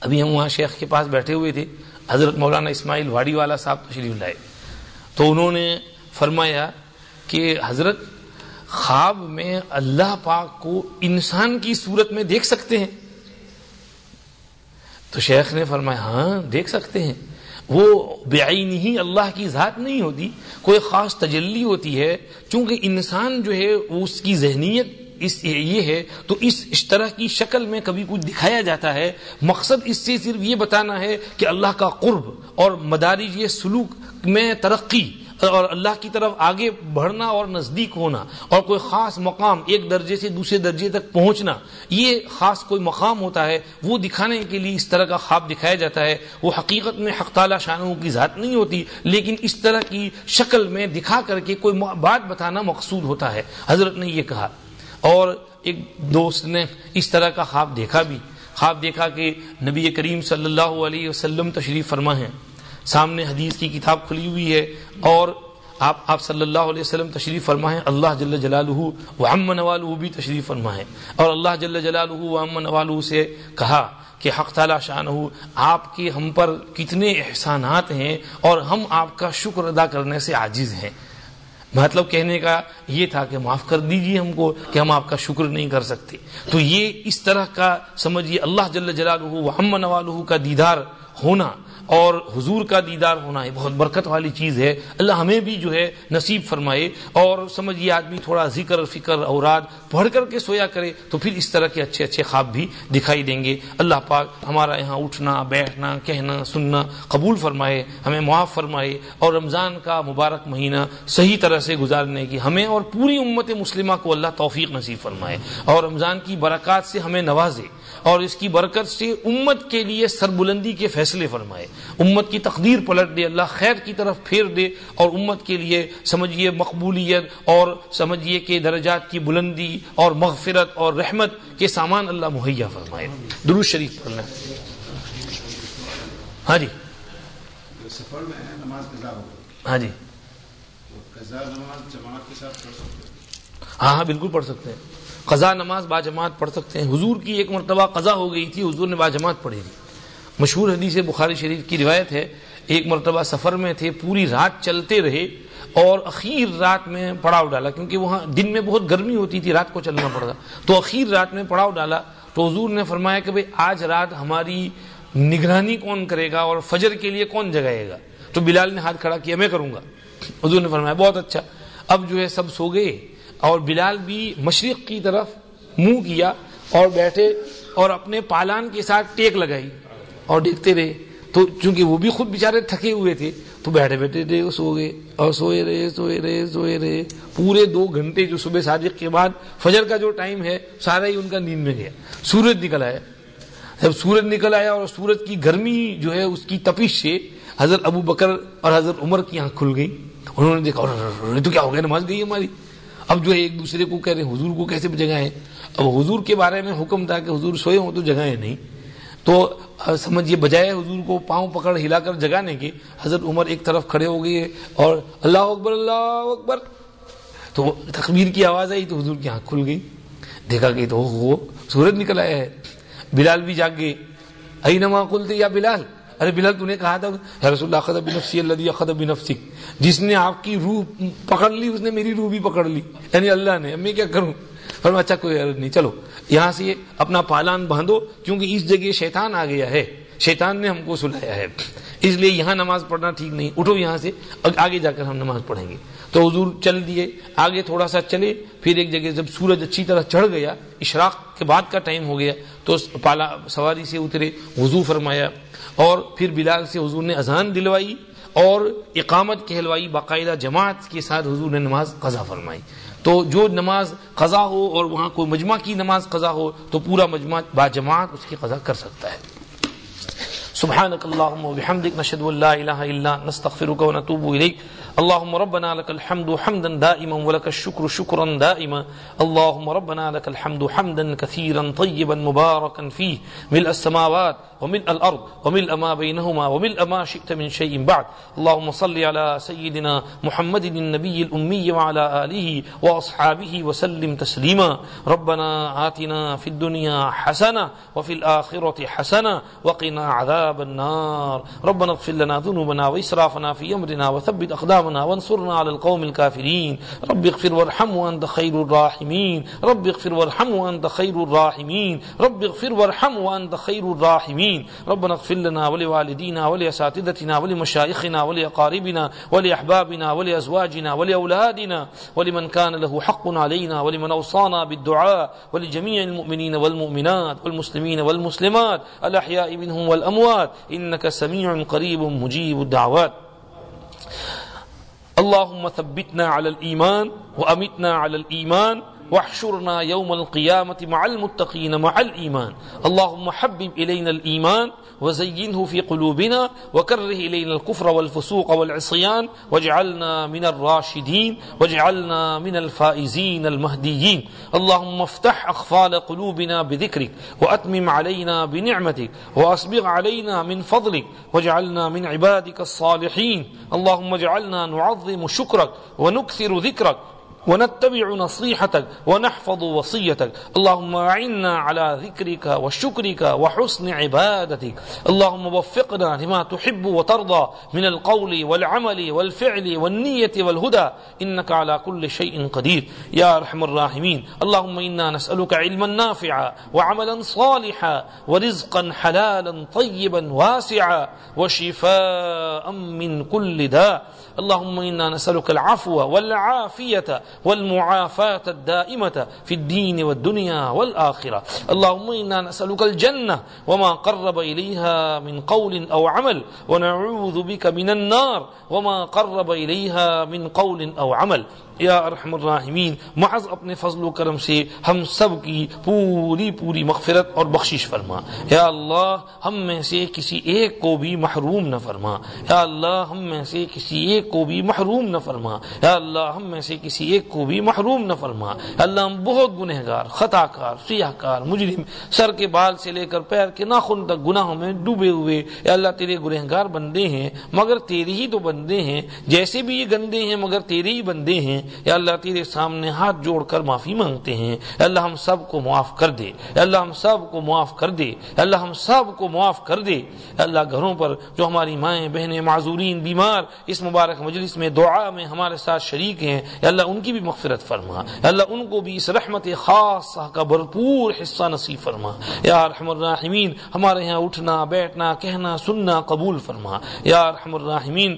ابھی ہم وہاں شیخ کے پاس بیٹھے ہوئے تھے۔ حضرت مولانا اسماعیل واڑی والا صاحب تشریف لائے۔ تو انہوں نے فرمایا کہ حضرت خواب میں اللہ پاک کو انسان کی صورت میں دیکھ سکتے ہیں۔ تو شیخ نے فرمایا ہاں دیکھ سکتے ہیں۔ وہ بے ہی اللہ کی ذات نہیں ہوتی، کوئی خاص تجلی ہوتی ہے، چونکہ انسان جو ہے اس کی ذہنیت اس یہ ہے، تو اس اس طرح کی شکل میں کبھی کچھ دکھایا جاتا ہے۔ مقصد اس سے صرف یہ بتانا ہے کہ اللہ کا قرب اور مدارج یہ سلوک میں ترقی اور اللہ کی طرف آگے بڑھنا اور نزدیک ہونا اور کوئی خاص مقام ایک درجے سے دوسرے درجے تک پہنچنا، یہ خاص کوئی مقام ہوتا ہے۔ وہ دکھانے کے لیے اس طرح کا خواب دکھایا جاتا ہے۔ وہ حقیقت میں حق تعالی شانوں کی ذات نہیں ہوتی، لیکن اس طرح کی شکل میں دکھا کر کے کوئی بات بتانا مقصود ہوتا ہے۔ حضرت نے یہ کہا۔ اور ایک دوست نے اس طرح کا خواب دیکھا بھی، خواب دیکھا کہ نبی کریم صلی اللہ علیہ وسلم تشریف فرما ہے سامنے حدیث کی کتاب کھلی ہوئی ہے اور آپ آپ صلی اللہ علیہ وسلم تشریف فرما ہے اللہ جل جلالہ و امن والہ بھی تشریف فرما ہے۔ اور اللہ جل جلالہ و امن والہ سے کہا کہ حق تعالی شان آپ کے ہم پر کتنے احسانات ہیں اور ہم آپ کا شکر ادا کرنے سے عاجز ہیں۔ مطلب کہنے کا یہ تھا کہ معاف کر دیجیے ہم کو کہ ہم آپ کا شکر نہیں کر سکتے۔ تو یہ اس طرح کا سمجھیے اللہ جل جلالہ و امن والہ کا دیدار ہونا اور حضور کا دیدار ہونا یہ بہت برکت والی چیز ہے۔ اللہ ہمیں بھی جو ہے نصیب فرمائے اور سمجھیے آدمی تھوڑا ذکر فکر اوراد پڑھ کر کے سویا کرے تو پھر اس طرح کے اچھے اچھے خواب بھی دکھائی دیں گے۔ اللہ پاک ہمارا یہاں اٹھنا، بیٹھنا، کہنا، سننا قبول فرمائے، ہمیں معاف فرمائے اور رمضان کا مبارک مہینہ صحیح طرح سے گزارنے کی ہمیں اور پوری امت مسلمہ کو اللہ توفیق نصیب فرمائے۔ اور رمضان کی برکات سے ہمیں نوازے۔ اور اس کی برکت سے امت کے لیے سربلندی کے فیصلے فرمائے۔ امت کی تقدیر پلٹ دے اللہ خیر کی طرف پھیر دے اور امت کے لیے سمجھیے مقبولیت اور سمجھیے کہ درجات کی بلندی اور مغفرت اور رحمت کے سامان اللہ مہیا فرمائے۔ درو شریف پڑھنا۔ ہاں جی۔ ہاں جی۔ ہاں ہاں بالکل پڑھ سکتے ہیں۔ قضا نماز با جماعت پڑھ سکتے ہیں۔ حضور کی ایک مرتبہ قضا ہو گئی تھی، حضور نے با جماعت پڑھی۔ تھی مشہور حدیث بخاری شریف کی روایت ہے، ایک مرتبہ سفر میں تھے، پوری رات چلتے رہے اور اخیر رات میں پڑاؤ ڈالا، کیونکہ وہاں دن میں بہت گرمی ہوتی تھی، رات کو چلنا پڑتا۔ تو اخیر رات میں پڑاؤ ڈالا۔ تو حضور نے فرمایا کہ بھائی آج رات ہماری نگرانی کون کرے گا اور فجر کے لیے کون جگائے گا؟ تو بلال نے ہاتھ کھڑا کیا، میں کروں گا۔ حضور نے فرمایا، بہت اچھا۔ اب جو ہے سب سو گئے۔ اور بلال بھی مشرق کی طرف منہ کیا اور بیٹھے اور اپنے پالان کے ساتھ ٹیک لگائی اور دیکھتے رہے۔ تو چونکہ وہ بھی خود بےچارے تھکے ہوئے تھے، تو بیٹھے بیٹھے تھے سو گئے اور سوئے رہے سوئے رہے سوئے رہے۔ پورے دو گھنٹے جو صبح صادق کے بعد فجر کا جو ٹائم ہے، سارا ہی ان کا نیند میں گیا۔ سورج نکل آیا۔ جب سورج نکل آیا اور سورج کی گرمی جو ہے، اس کی تپش سے حضرت ابو بکر اور حضرت عمر کی آنکھ کھل گئی انہوں نے دیکھا تو کیا ہو گیا، نماز گئی ہماری؟ اب جو ہے ایک دوسرے کو کہہ رہے حضور کو کیسے جگہیں اب حضور کے بارے میں حکم تھا کہ حضور سوئے ہوں تو جگہیں نہیں۔ تو سمجھیے، بجائے حضور کو پاؤں پکڑ ہلا کر جگانے کے، حضرت عمر ایک طرف کھڑے ہو گئے اور اللہ اکبر اللہ اکبر۔ تو تخبیر کی آواز آئی تو حضور کی آنکھ کھل گئی۔ دیکھا کہ تو وہ سورج نکل آیا ہے۔ بلال بھی جاگ گئے۔ ائی نما کلتے یا بلال؟ ارے بلال تو نے کہا تھا رسول اللہ خدب بنفسی اللہ خدب بنفسی جس نے آپ کی روح پکڑ لی، اس نے میری روح بھی پکڑ لی۔ یعنی اللہ نے، میں کیا کروں؟ فرما اچھا کوئی عرض نہیں، چلو۔ یہاں سے اپنا پالان باندھو، کیونکہ اس جگہ شیطان آ گیا ہے۔ شیطان نے ہم کو سلایا ہے۔ اس لیے یہاں نماز پڑھنا ٹھیک نہیں۔ اٹھو یہاں سے، آگے جا کر ہم نماز پڑھیں گے۔ تو حضور چل دیے، آگے تھوڑا سا چلے، پھر ایک جگہ جب سورج اچھی طرح چڑھ گیا، اشراق کے بعد کا ٹائم ہو گیا، تو پالا سواری سے اترے، وضو فرمایا۔ اور پھر بلال سے حضور نے اذان دلوائی اور اقامت کہلوائی، باقاعدہ جماعت کے ساتھ حضور نے نماز قضا فرمائی۔ تو جو نماز قضا ہو اور وہاں کوئی مجمع کی نماز قضا ہو تو پورا مجمع با جماعت اس کی قضا کر سکتا ہے۔ سبحانك اللهم وبحمدك نشهد ان لا الہ الا نستغفرک و نتوب الیک۔ اللهم ربنا لك الحمد حمدا دائما ولك الشكر شكرا دائما. اللهم ربنا لك الحمد حمدا كثيرا طيبا مباركا فيه. ملء السماوات وملء الأرض وملء ما بينهما وملء ما شئت من شيء بعد. اللهم صل على سيدنا محمد النبي الأمي وعلى آله وأصحابه وسلم تسليما. ربنا آتنا في الدنيا حسنة وفي الآخرة حسنة وقنا عذاب النار. ربنا اغفر لنا ذنوبنا وإسرافنا في أمرنا وثبت أقدامنا ارحمنا وانصرنا على القوم الكافرين. رب اغفر وارحم وأنت خير الراحمين. رب اغفر وارحم وأنت خير الراحمين. رب اغفر وارحم وأنت خير الراحمين. ربنا اغفر لنا ولوالدينا ولأساتذتنا ولمشايخنا ولأقاربنا ولأحبابنا ولأزواجنا ولأولادنا ولمن كان له حق علينا ولمن أوصانا بالدعاء ولجميع المؤمنين والمؤمنات والمسلمين والمسلمات الأحياء منهم والأموات. إنك سميع قريب مجيب الدعوات. اللهم ثبتنا على الإيمان وأمتنا على الإيمان واحشرنا يوم القيامة مع المتقين مع الإيمان. اللهم حبب إلينا الإيمان وزينه في قلوبنا وكره إلينا الكفر والفسوق والعصيان واجعلنا من الراشدين واجعلنا من الفائزين المهديين. اللهم افتح أخفال قلوبنا بذكرك وأتمم علينا بنعمتك وأسبغ علينا من فضلك واجعلنا من عبادك الصالحين. اللهم اجعلنا نعظم شكرك ونكثر ذكرك ونتبع نصيحتك ونحفظ وصيتك. اللهم اعنا على ذكرك وشكرك وحسن عبادتك. اللهم وفقنا لما تحب وترضى من القول والعمل والفعل والنية والهدى. إنك على كل شيء قدير. يا رحم الراحمين. اللهم إنا نسألك علما نافعا وعملا صالحا ورزقا حلالا طيبا واسعا وشفاء من كل داء. اللهم إنا نسألك العفو والعافية والمعافاة الدائمة في الدين والدنيا والآخرة. اللهم إنا نسألك الجنة وما قرب إليها من قول أو عمل، ونعوذ بك من النار وما قرب إليها من قول أو عمل. یا ارحم الراحمین محض اپنے فضل و کرم سے ہم سب کی پوری پوری مغفرت اور بخشش فرما۔ یا اللہ، ہم میں سے کسی ایک کو بھی محروم نہ فرما۔ یا اللہ، ہم میں سے کسی ایک کو بھی محروم نہ فرما۔ یا اللہ، ہم میں سے کسی ایک کو بھی محروم نہ فرما۔ یا اللہ، ہم بہت گنہگار خطا کار سیاہ کار مجرم، سر کے بال سے لے کر پیر کے ناخن تک گناہوں میں ڈوبے ہوئے۔ یا اللہ، تیرے گنہگار بندے ہیں، مگر تیرے ہی تو بندے ہیں۔ جیسے بھی یہ گندے ہیں، مگر تیرے ہی بندے ہیں۔ یا اللہ تیرے سامنے ہاتھ جوڑ کر معافی مانگتے ہیں۔ اللہ ہم سب کو معاف کر دے۔ اللہ ہم سب کو معاف کر دے۔ اللہ ہم سب کو معاف کر دے۔ اللہ گھروں پر جو ہماری مائیں، بہنیں، معذورین، بیمار اس مبارک مجلس میں دعا میں ہمارے ساتھ شریک ہیں۔ اللہ ان کی بھی مغفرت فرما۔ اللہ ان کو بھی اس رحمت خاص کا بھرپور حصہ نصیب فرما۔ یا رحم الراحمین، ہمارے یہاں اٹھنا، بیٹھنا، کہنا، سننا قبول فرما۔ یا رحم الراحمین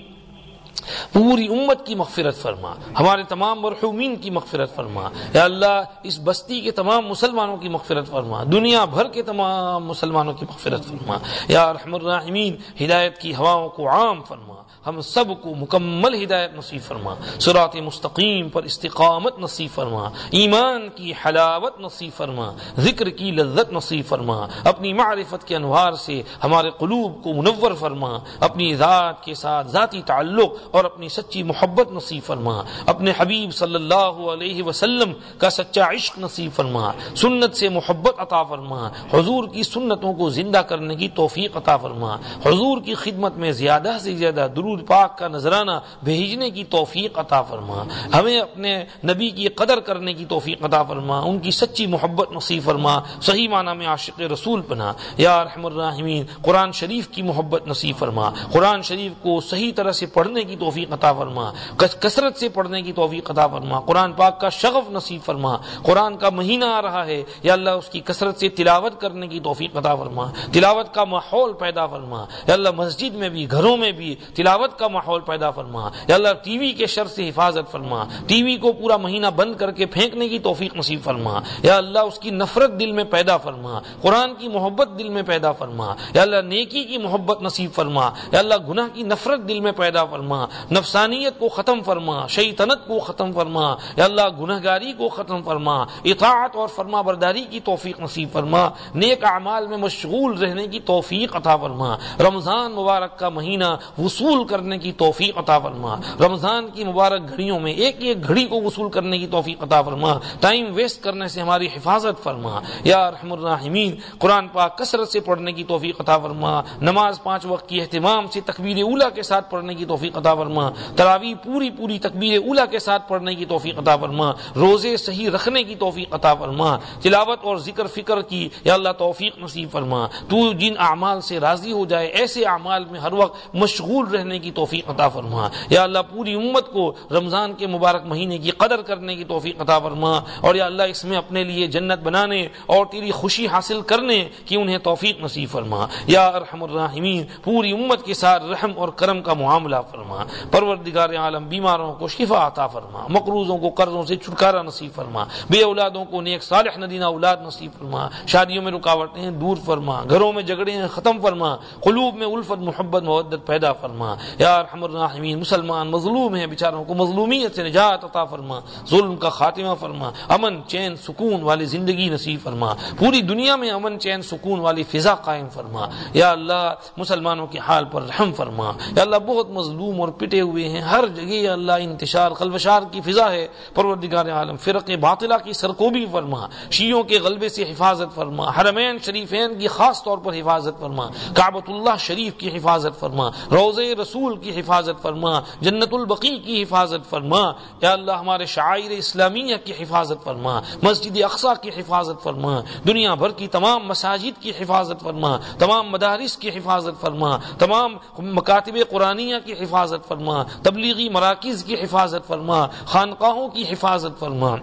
پوری امت کی مغفرت فرما، ہمارے تمام مرحومین کی مغفرت فرما۔ یا اللہ، اس بستی کے تمام مسلمانوں کی مغفرت فرما۔ دنیا بھر کے تمام مسلمانوں کی مغفرت فرما۔ یا رحم الرحمین ہدایت کی ہواؤں کو عام فرما۔ ہم سب کو مکمل ہدایت نصیب فرما سرات مستقیم پر استقامت نصیب فرما، ایمان کی حلاوت نصیب فرما، ذکر کی لذت نصیب فرما، اپنی معرفت کے انوار سے ہمارے قلوب کو منور فرما، اپنی ذات کے ساتھ ذاتی تعلق اور اپنی سچی محبت نصیب فرما، اپنے حبیب صلی اللہ علیہ وسلم کا سچا عشق نصیب فرما، سنت سے محبت عطا فرما، حضور کی سنتوں کو زندہ کرنے کی توفیق عطا فرما، حضور کی خدمت میں زیادہ سے زیادہ درود درود پاک کا نذرانہ بھیجنے کی توفیق عطا فرما۔ ہمیں اپنے نبی کی قدر کرنے کی توفیق عطا فرما۔ ان کی سچی محبت نصیب فرما۔ صحیح معنی میں عاشق رسول پنا یا رحم الرحمین قرآن شریف کی محبت نصیب فرما۔ قرآن شریف کو صحیح طرح سے پڑھنے کی توفیق عطا فرما۔ کثرت سے پڑھنے کی توفیق عطا فرما۔ قرآن پاک کا شغف نصیب فرما۔ قرآن کا مہینہ آ رہا ہے۔ یا اللہ اس کی کثرت سے تلاوت کرنے کی توفیق عطا فرما۔ تلاوت کا ماحول پیدا فرما۔ یا اللہ مسجد میں بھی، گھروں میں بھی تلاوت محبت کا ماحول پیدا فرما۔ یا اللہ ٹی وی کے شر سے حفاظت فرما۔ ٹی وی کو پورا مہینہ بند کر کے پھینکنے کی توفیق نصیب فرما۔ یا اللہ اس کی نفرت دل میں پیدا فرما۔ قرآن کی محبت دل میں پیدا فرما۔ یا اللہ نیکی کی محبت نصیب فرما۔ یا اللہ گناہ کی نفرت دل میں پیدا فرما۔ نفسانیت کو ختم فرما۔ شیطنت کو ختم فرما۔ یا اللہ گناہ گاری کو ختم فرما۔ اطاعت اور فرما برداری کی توفیق نصیب فرما۔ نیک اعمال میں مشغول رہنے کی توفیق عطا فرما۔ رمضان مبارک کا مہینہ وصول کرنے کی توفیق عطا فرما۔ رمضان کی مبارک گھڑیوں میں ایک ایک گھڑی کو وصول کرنے کی توفیق عطا فرما۔ ٹائم ویسٹ کرنے سے ہماری حفاظت فرما۔ یا رحم الرحمین قرآن پاک کثرت سے پڑھنے کی توفیق عطا فرما۔ نماز پانچ وقت کی اہتمام سے تکبیر اولا کے ساتھ پڑھنے کی توفیق عطا فرما۔ تراوی پوری پوری تکبیر اولا کے ساتھ پڑھنے کی توفیق عطا فرما۔ روزے صحیح رکھنے کی توفیق عطا فرما۔ تلاوت اور ذکر فکر کی یا اللہ توفیق نصیب فرما۔ تو جن اعمال سے راضی ہو جائے، ایسے اعمال میں ہر وقت مشغول رہنے کی توفیق عطا فرما۔ یا اللہ پوری امت کو رمضان کے مبارک مہینے کی قدر کرنے کی توفیق عطا فرما۔ اور یا اللہ اس میں اپنے لیے جنت بنانے اور تیری خوشی حاصل کرنے کی انہیں توفیق نصیب فرما۔ یا ارحم الرحمین پوری امت کے ساتھ رحم اور کرم کا معاملہ فرما۔ پروردگار عالم، بیماروں کو شفا عطا فرما۔ مقروضوں کو قرضوں سے چھٹکارا نصیب فرما۔ بے اولادوں کو نیک صالح ندینہ اولاد نصیب فرما۔ شادیوں میں رکاوٹیں دور فرما۔ گھروں میں جھگڑے ختم فرما۔ قلوب میں الفت، محبت، مودت پیدا فرما۔ یا ارحم الراحمین، مسلمان مظلوم ہیں، بیچاروں کو مظلومیت سے نجات عطا فرما، ظلم کا خاتمہ فرما، امن، چین، سکون والی زندگی نصیب فرما، پوری دنیا میں امن، چین، سکون والی فضا قائم فرما۔ یا اللہ، مسلمانوں کے حال پر رحم فرما۔ یا اللہ، بہت مظلوم اور پٹے ہوئے ہیں۔ ہر جگہ یا اللہ، انتشار، خلوشار کی فضا ہے۔ پروردگار عالم فرق باطلہ کی سرکوبی فرما۔ شیعوں کے غلبے سے حفاظت فرما۔ حرمین، شریفین کی خاص طور پر حفاظت فرما۔ کعبۃ اللہ شریف کی حفاظت فرما۔ روزے رسول کی حفاظت فرما، جنت البقی کی حفاظت فرما، یا اللہ ہمارے شاعر اسلامیہ کی حفاظت فرما، مسجد اقسا کی حفاظت فرما، دنیا بھر کی تمام مساجد کی حفاظت فرما، تمام مدارس کی حفاظت فرما، تمام مکاتب قرآنیہ کی حفاظت فرما، تبلیغی مراکز کی حفاظت فرما، خانقاہوں کی حفاظت فرما۔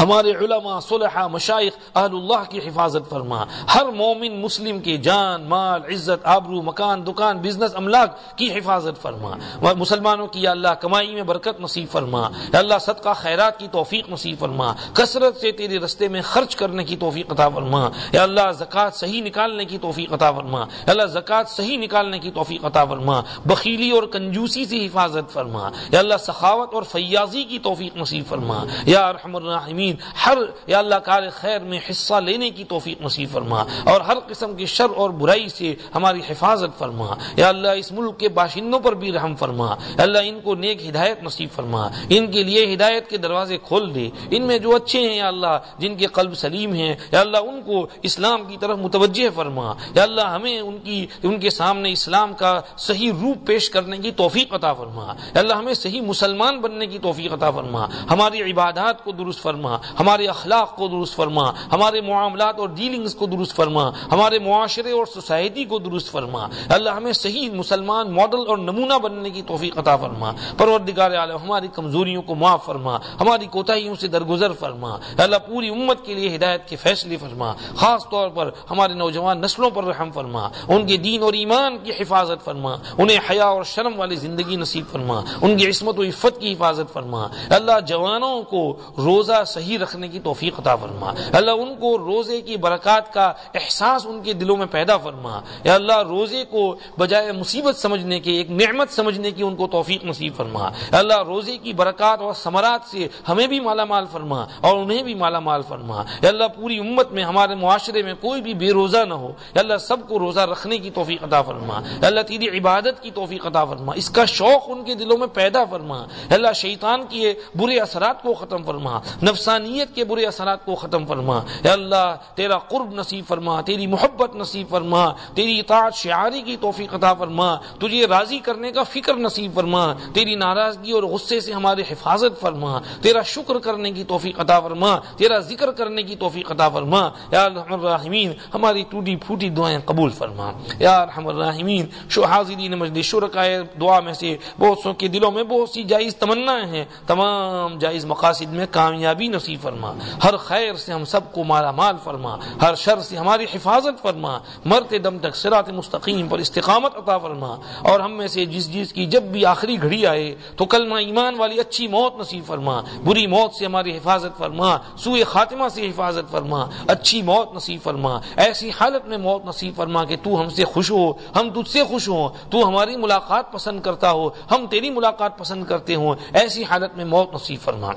ہمارے علماء صلحہ مشائق اہل اللہ کی حفاظت فرما۔ ہر مومن مسلم کی جان، مال، عزت، آبرو، مکان، دکان، بزنس، املاک کی حفاظت فرما۔ مسلمانوں کی یا اللہ کمائی میں برکت نصیب فرما۔ یا اللہ صدقہ، خیرات کی توفیق نصیب فرما۔ کثرت سے تیرے رستے میں خرچ کرنے کی توفیق عطا فرما۔ یا اللہ زکوٰۃ صحیح نکالنے کی توفیق عطا فرما۔ یا اللہ زکوٰۃ صحیح نکالنے کی توفیق عطا فرما۔ بخیلی اور کنجوسی سے حفاظت فرما۔ یا اللہ سخاوت اور فیاضی کی توفیق نصیب فرما۔ یا الرحمن الراحمین، ہر یا اللہ کار خیر میں حصہ لینے کی توفیق نصیب فرما اور ہر قسم کی شر اور برائی سے ہماری حفاظت فرما۔ یا اللہ اس ملک کے باشندوں پر بھی رحم فرما۔ یا اللہ ان کو نیک ہدایت نصیب فرما۔ ان کے لیے ہدایت کے دروازے کھول دے۔ ان میں جو اچھے ہیں یا اللہ، جن کے قلب سلیم ہیں، یا اللہ ان کو اسلام کی طرف متوجہ فرما۔ یا اللہ ہمیں ان کی، ان کے سامنے اسلام کا صحیح روپ پیش کرنے کی توفیق عطا فرما۔ یا اللہ ہمیں صحیح مسلمان بننے کی توفیق عطا فرما۔ ہماری عبادات کو درست فرما۔ فرما، ہمارے اخلاق کو درست فرما، ہمارے معاملات اور ڈیلنگز کو درست فرما، ہمارے معاشرے اور سوسائٹی کو درست فرما۔ اللہ ہمیں صحیح مسلمان ماڈل اور نمونہ بننے کی توفیق عطا فرما۔ پروردگار عالم ہماری کمزوریوں کو معاف فرما، ہماری کوتاہیوں سے درگزر فرما۔ اللہ پوری امت کے لیے ہدایت کے فیصلے فرما۔ خاص طور پر ہمارے نوجوان نسلوں پر رحم فرما۔ ان کے دین اور ایمان کی حفاظت فرما۔ انہیں حیا اور شرم والی زندگی نصیب فرما۔ ان کی عصمت و عفت کی حفاظت فرما۔ اللہ جوانوں کو روزہ صحیح رکھنے کی توفیق عطا فرما۔ اللہ ان کو روزے کی برکات کا احساس ان کے دلوں میں پیدا فرما۔ یا اللہ روزے کو بجائے مصیبت سمجھنے کے، ایک نعمت سمجھنے کی ان کو توفیق نصیب فرما۔ اللہ روزے کی برکات اور ثمرات سے ہمیں بھی مالا مال فرما اور انہیں بھی مالا مال فرما۔ یا اللہ پوری امت میں، ہمارے معاشرے میں کوئی بھی بے روزہ نہ ہو۔ یا اللہ سب کو روزہ رکھنے کی توفیق عطا فرما۔ یا اللہ تیری عبادت کی توفیق عطا فرما۔ اس کا شوق ان کے دلوں میں پیدا فرما۔ یا اللہ شیطان کی برے اثرات کو ختم فرما۔ نفسانیت کے برے اثرات کو ختم فرما۔ یا اللہ، تیرا قرب نصیب فرما، تیری محبت نصیب فرما، تیری اطاعت شعاری کی توفیق عطا فرما، تجھے راضی کرنے کا فکر نصیب فرما، تیری ناراضگی اور غصے سے ہماری حفاظت فرما، تیرا شکر کرنے کی توفیق عطا فرما، تیرا ذکر کرنے کی توفیق عطا فرما۔ یا الرحمین ہماری ٹوٹی پھوٹی دعائیں قبول فرما۔ یا رحم الرحمین شو حاضرین مجلس شرکائے دعا میں سے بہت سو کے دلوں میں بہت سی جائز تمنا ہیں۔ تمام جائز مقاصد میں کامیابی نصیب فرما۔ ہر خیر سے ہم سب کو مالا مال فرما۔ ہر شر سے ہماری حفاظت فرما۔ مرتے دم تک سرات مستقیم پر استقامت عطا فرما۔ اور ہم میں سے جس جس کی جب بھی آخری گھڑی آئے تو کلمہ ایمان والی اچھی موت نصیب فرما۔ بری موت سے ہماری حفاظت فرما۔ سوئے خاتمہ سے حفاظت فرما۔ اچھی موت نصیب فرما۔ ایسی حالت میں موت نصیب فرما کہ تو ہم سے خوش ہو۔ ہم تجھ سے خوش ہوں۔ تو ہماری ملاقات پسند کرتا ہو۔ ہم تیری ملاقات پسند کرتے ہوں۔ ایسی حالت میں موت نصیب فرما۔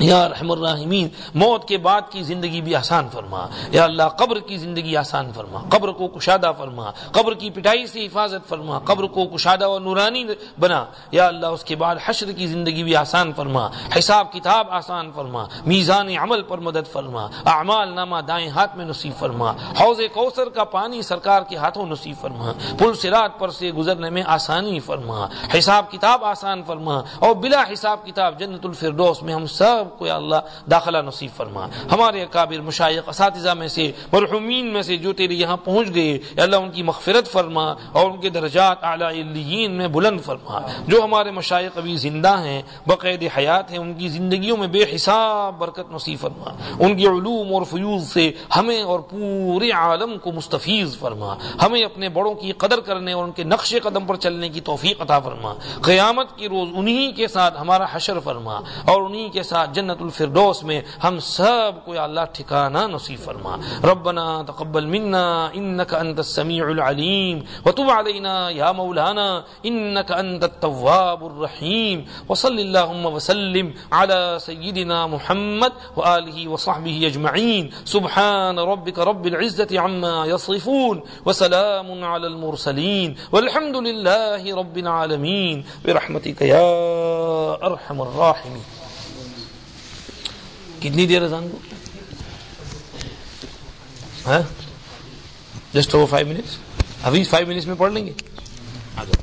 یا رحم الرحمین موت کے بعد کی زندگی بھی آسان فرما۔ یا اللہ، قبر کی زندگی آسان فرما۔ قبر کو کشادہ فرما۔ قبر کی پٹائی سے حفاظت فرما۔ قبر کو کشادہ و نورانی بنا۔ یا اللہ، اس کے بعد حشر کی زندگی بھی آسان فرما۔ حساب کتاب آسان فرما۔ میزان عمل پر مدد فرما۔ اعمال نامہ دائیں ہاتھ میں نصیب فرما۔ حوض کوثر کا پانی سرکار کے ہاتھوں نصیب فرما۔ پل سرات پر سے گزرنے میں آسانی فرما۔ حساب کتاب آسان فرما۔ اور بلا حساب کتاب جنت الفردوس میں ہم سب کو یا اللہ داخلہ نصیب فرما۔ ہمارے اکابر مشائق اساتذہ میں سے، مرحومین میں سے جو تیرے یہاں پہنچ گئے، یا اللہ ان کی مغفرت فرما اور ان کے درجات اعلی علیین میں بلند فرما۔ جو ہمارے مشائق ابھی زندہ ہیں، بقید حیات ہیں، ان کی زندگیوں میں بے حساب برکت نصیب فرما۔ ان کی علوم اور فیوز سے ہمیں اور پورے عالم کو مستفیض فرما۔ ہمیں اپنے بڑوں کی قدر کرنے اور ان کے نقش قدم پر چلنے کی توفیق عطا فرما۔ قیامت کی روز انہی کے ساتھ ہمارا حشر فرما اور انہی کے ساتھ جنت الفردوس میں ہم سب کو یا اللہ ٹھکانہ نصیب فرما۔ ربنا تقبل منا انك انت السميع العليم وتب علينا يا مولانا انك انت التواب الرحيم وصل اللهم وسلم على سيدنا محمد واله وصحبه اجمعين سبحان ربك رب العزه عما يصفون وسلام على المرسلين والحمد لله رب العالمين برحمتك يا ارحم الراحمين کتنی دیر اذان کو؟ جسٹ اوور فائیو منٹس ابھی فائیو منٹس میں پڑھ لیں گے؟ آ جاؤ۔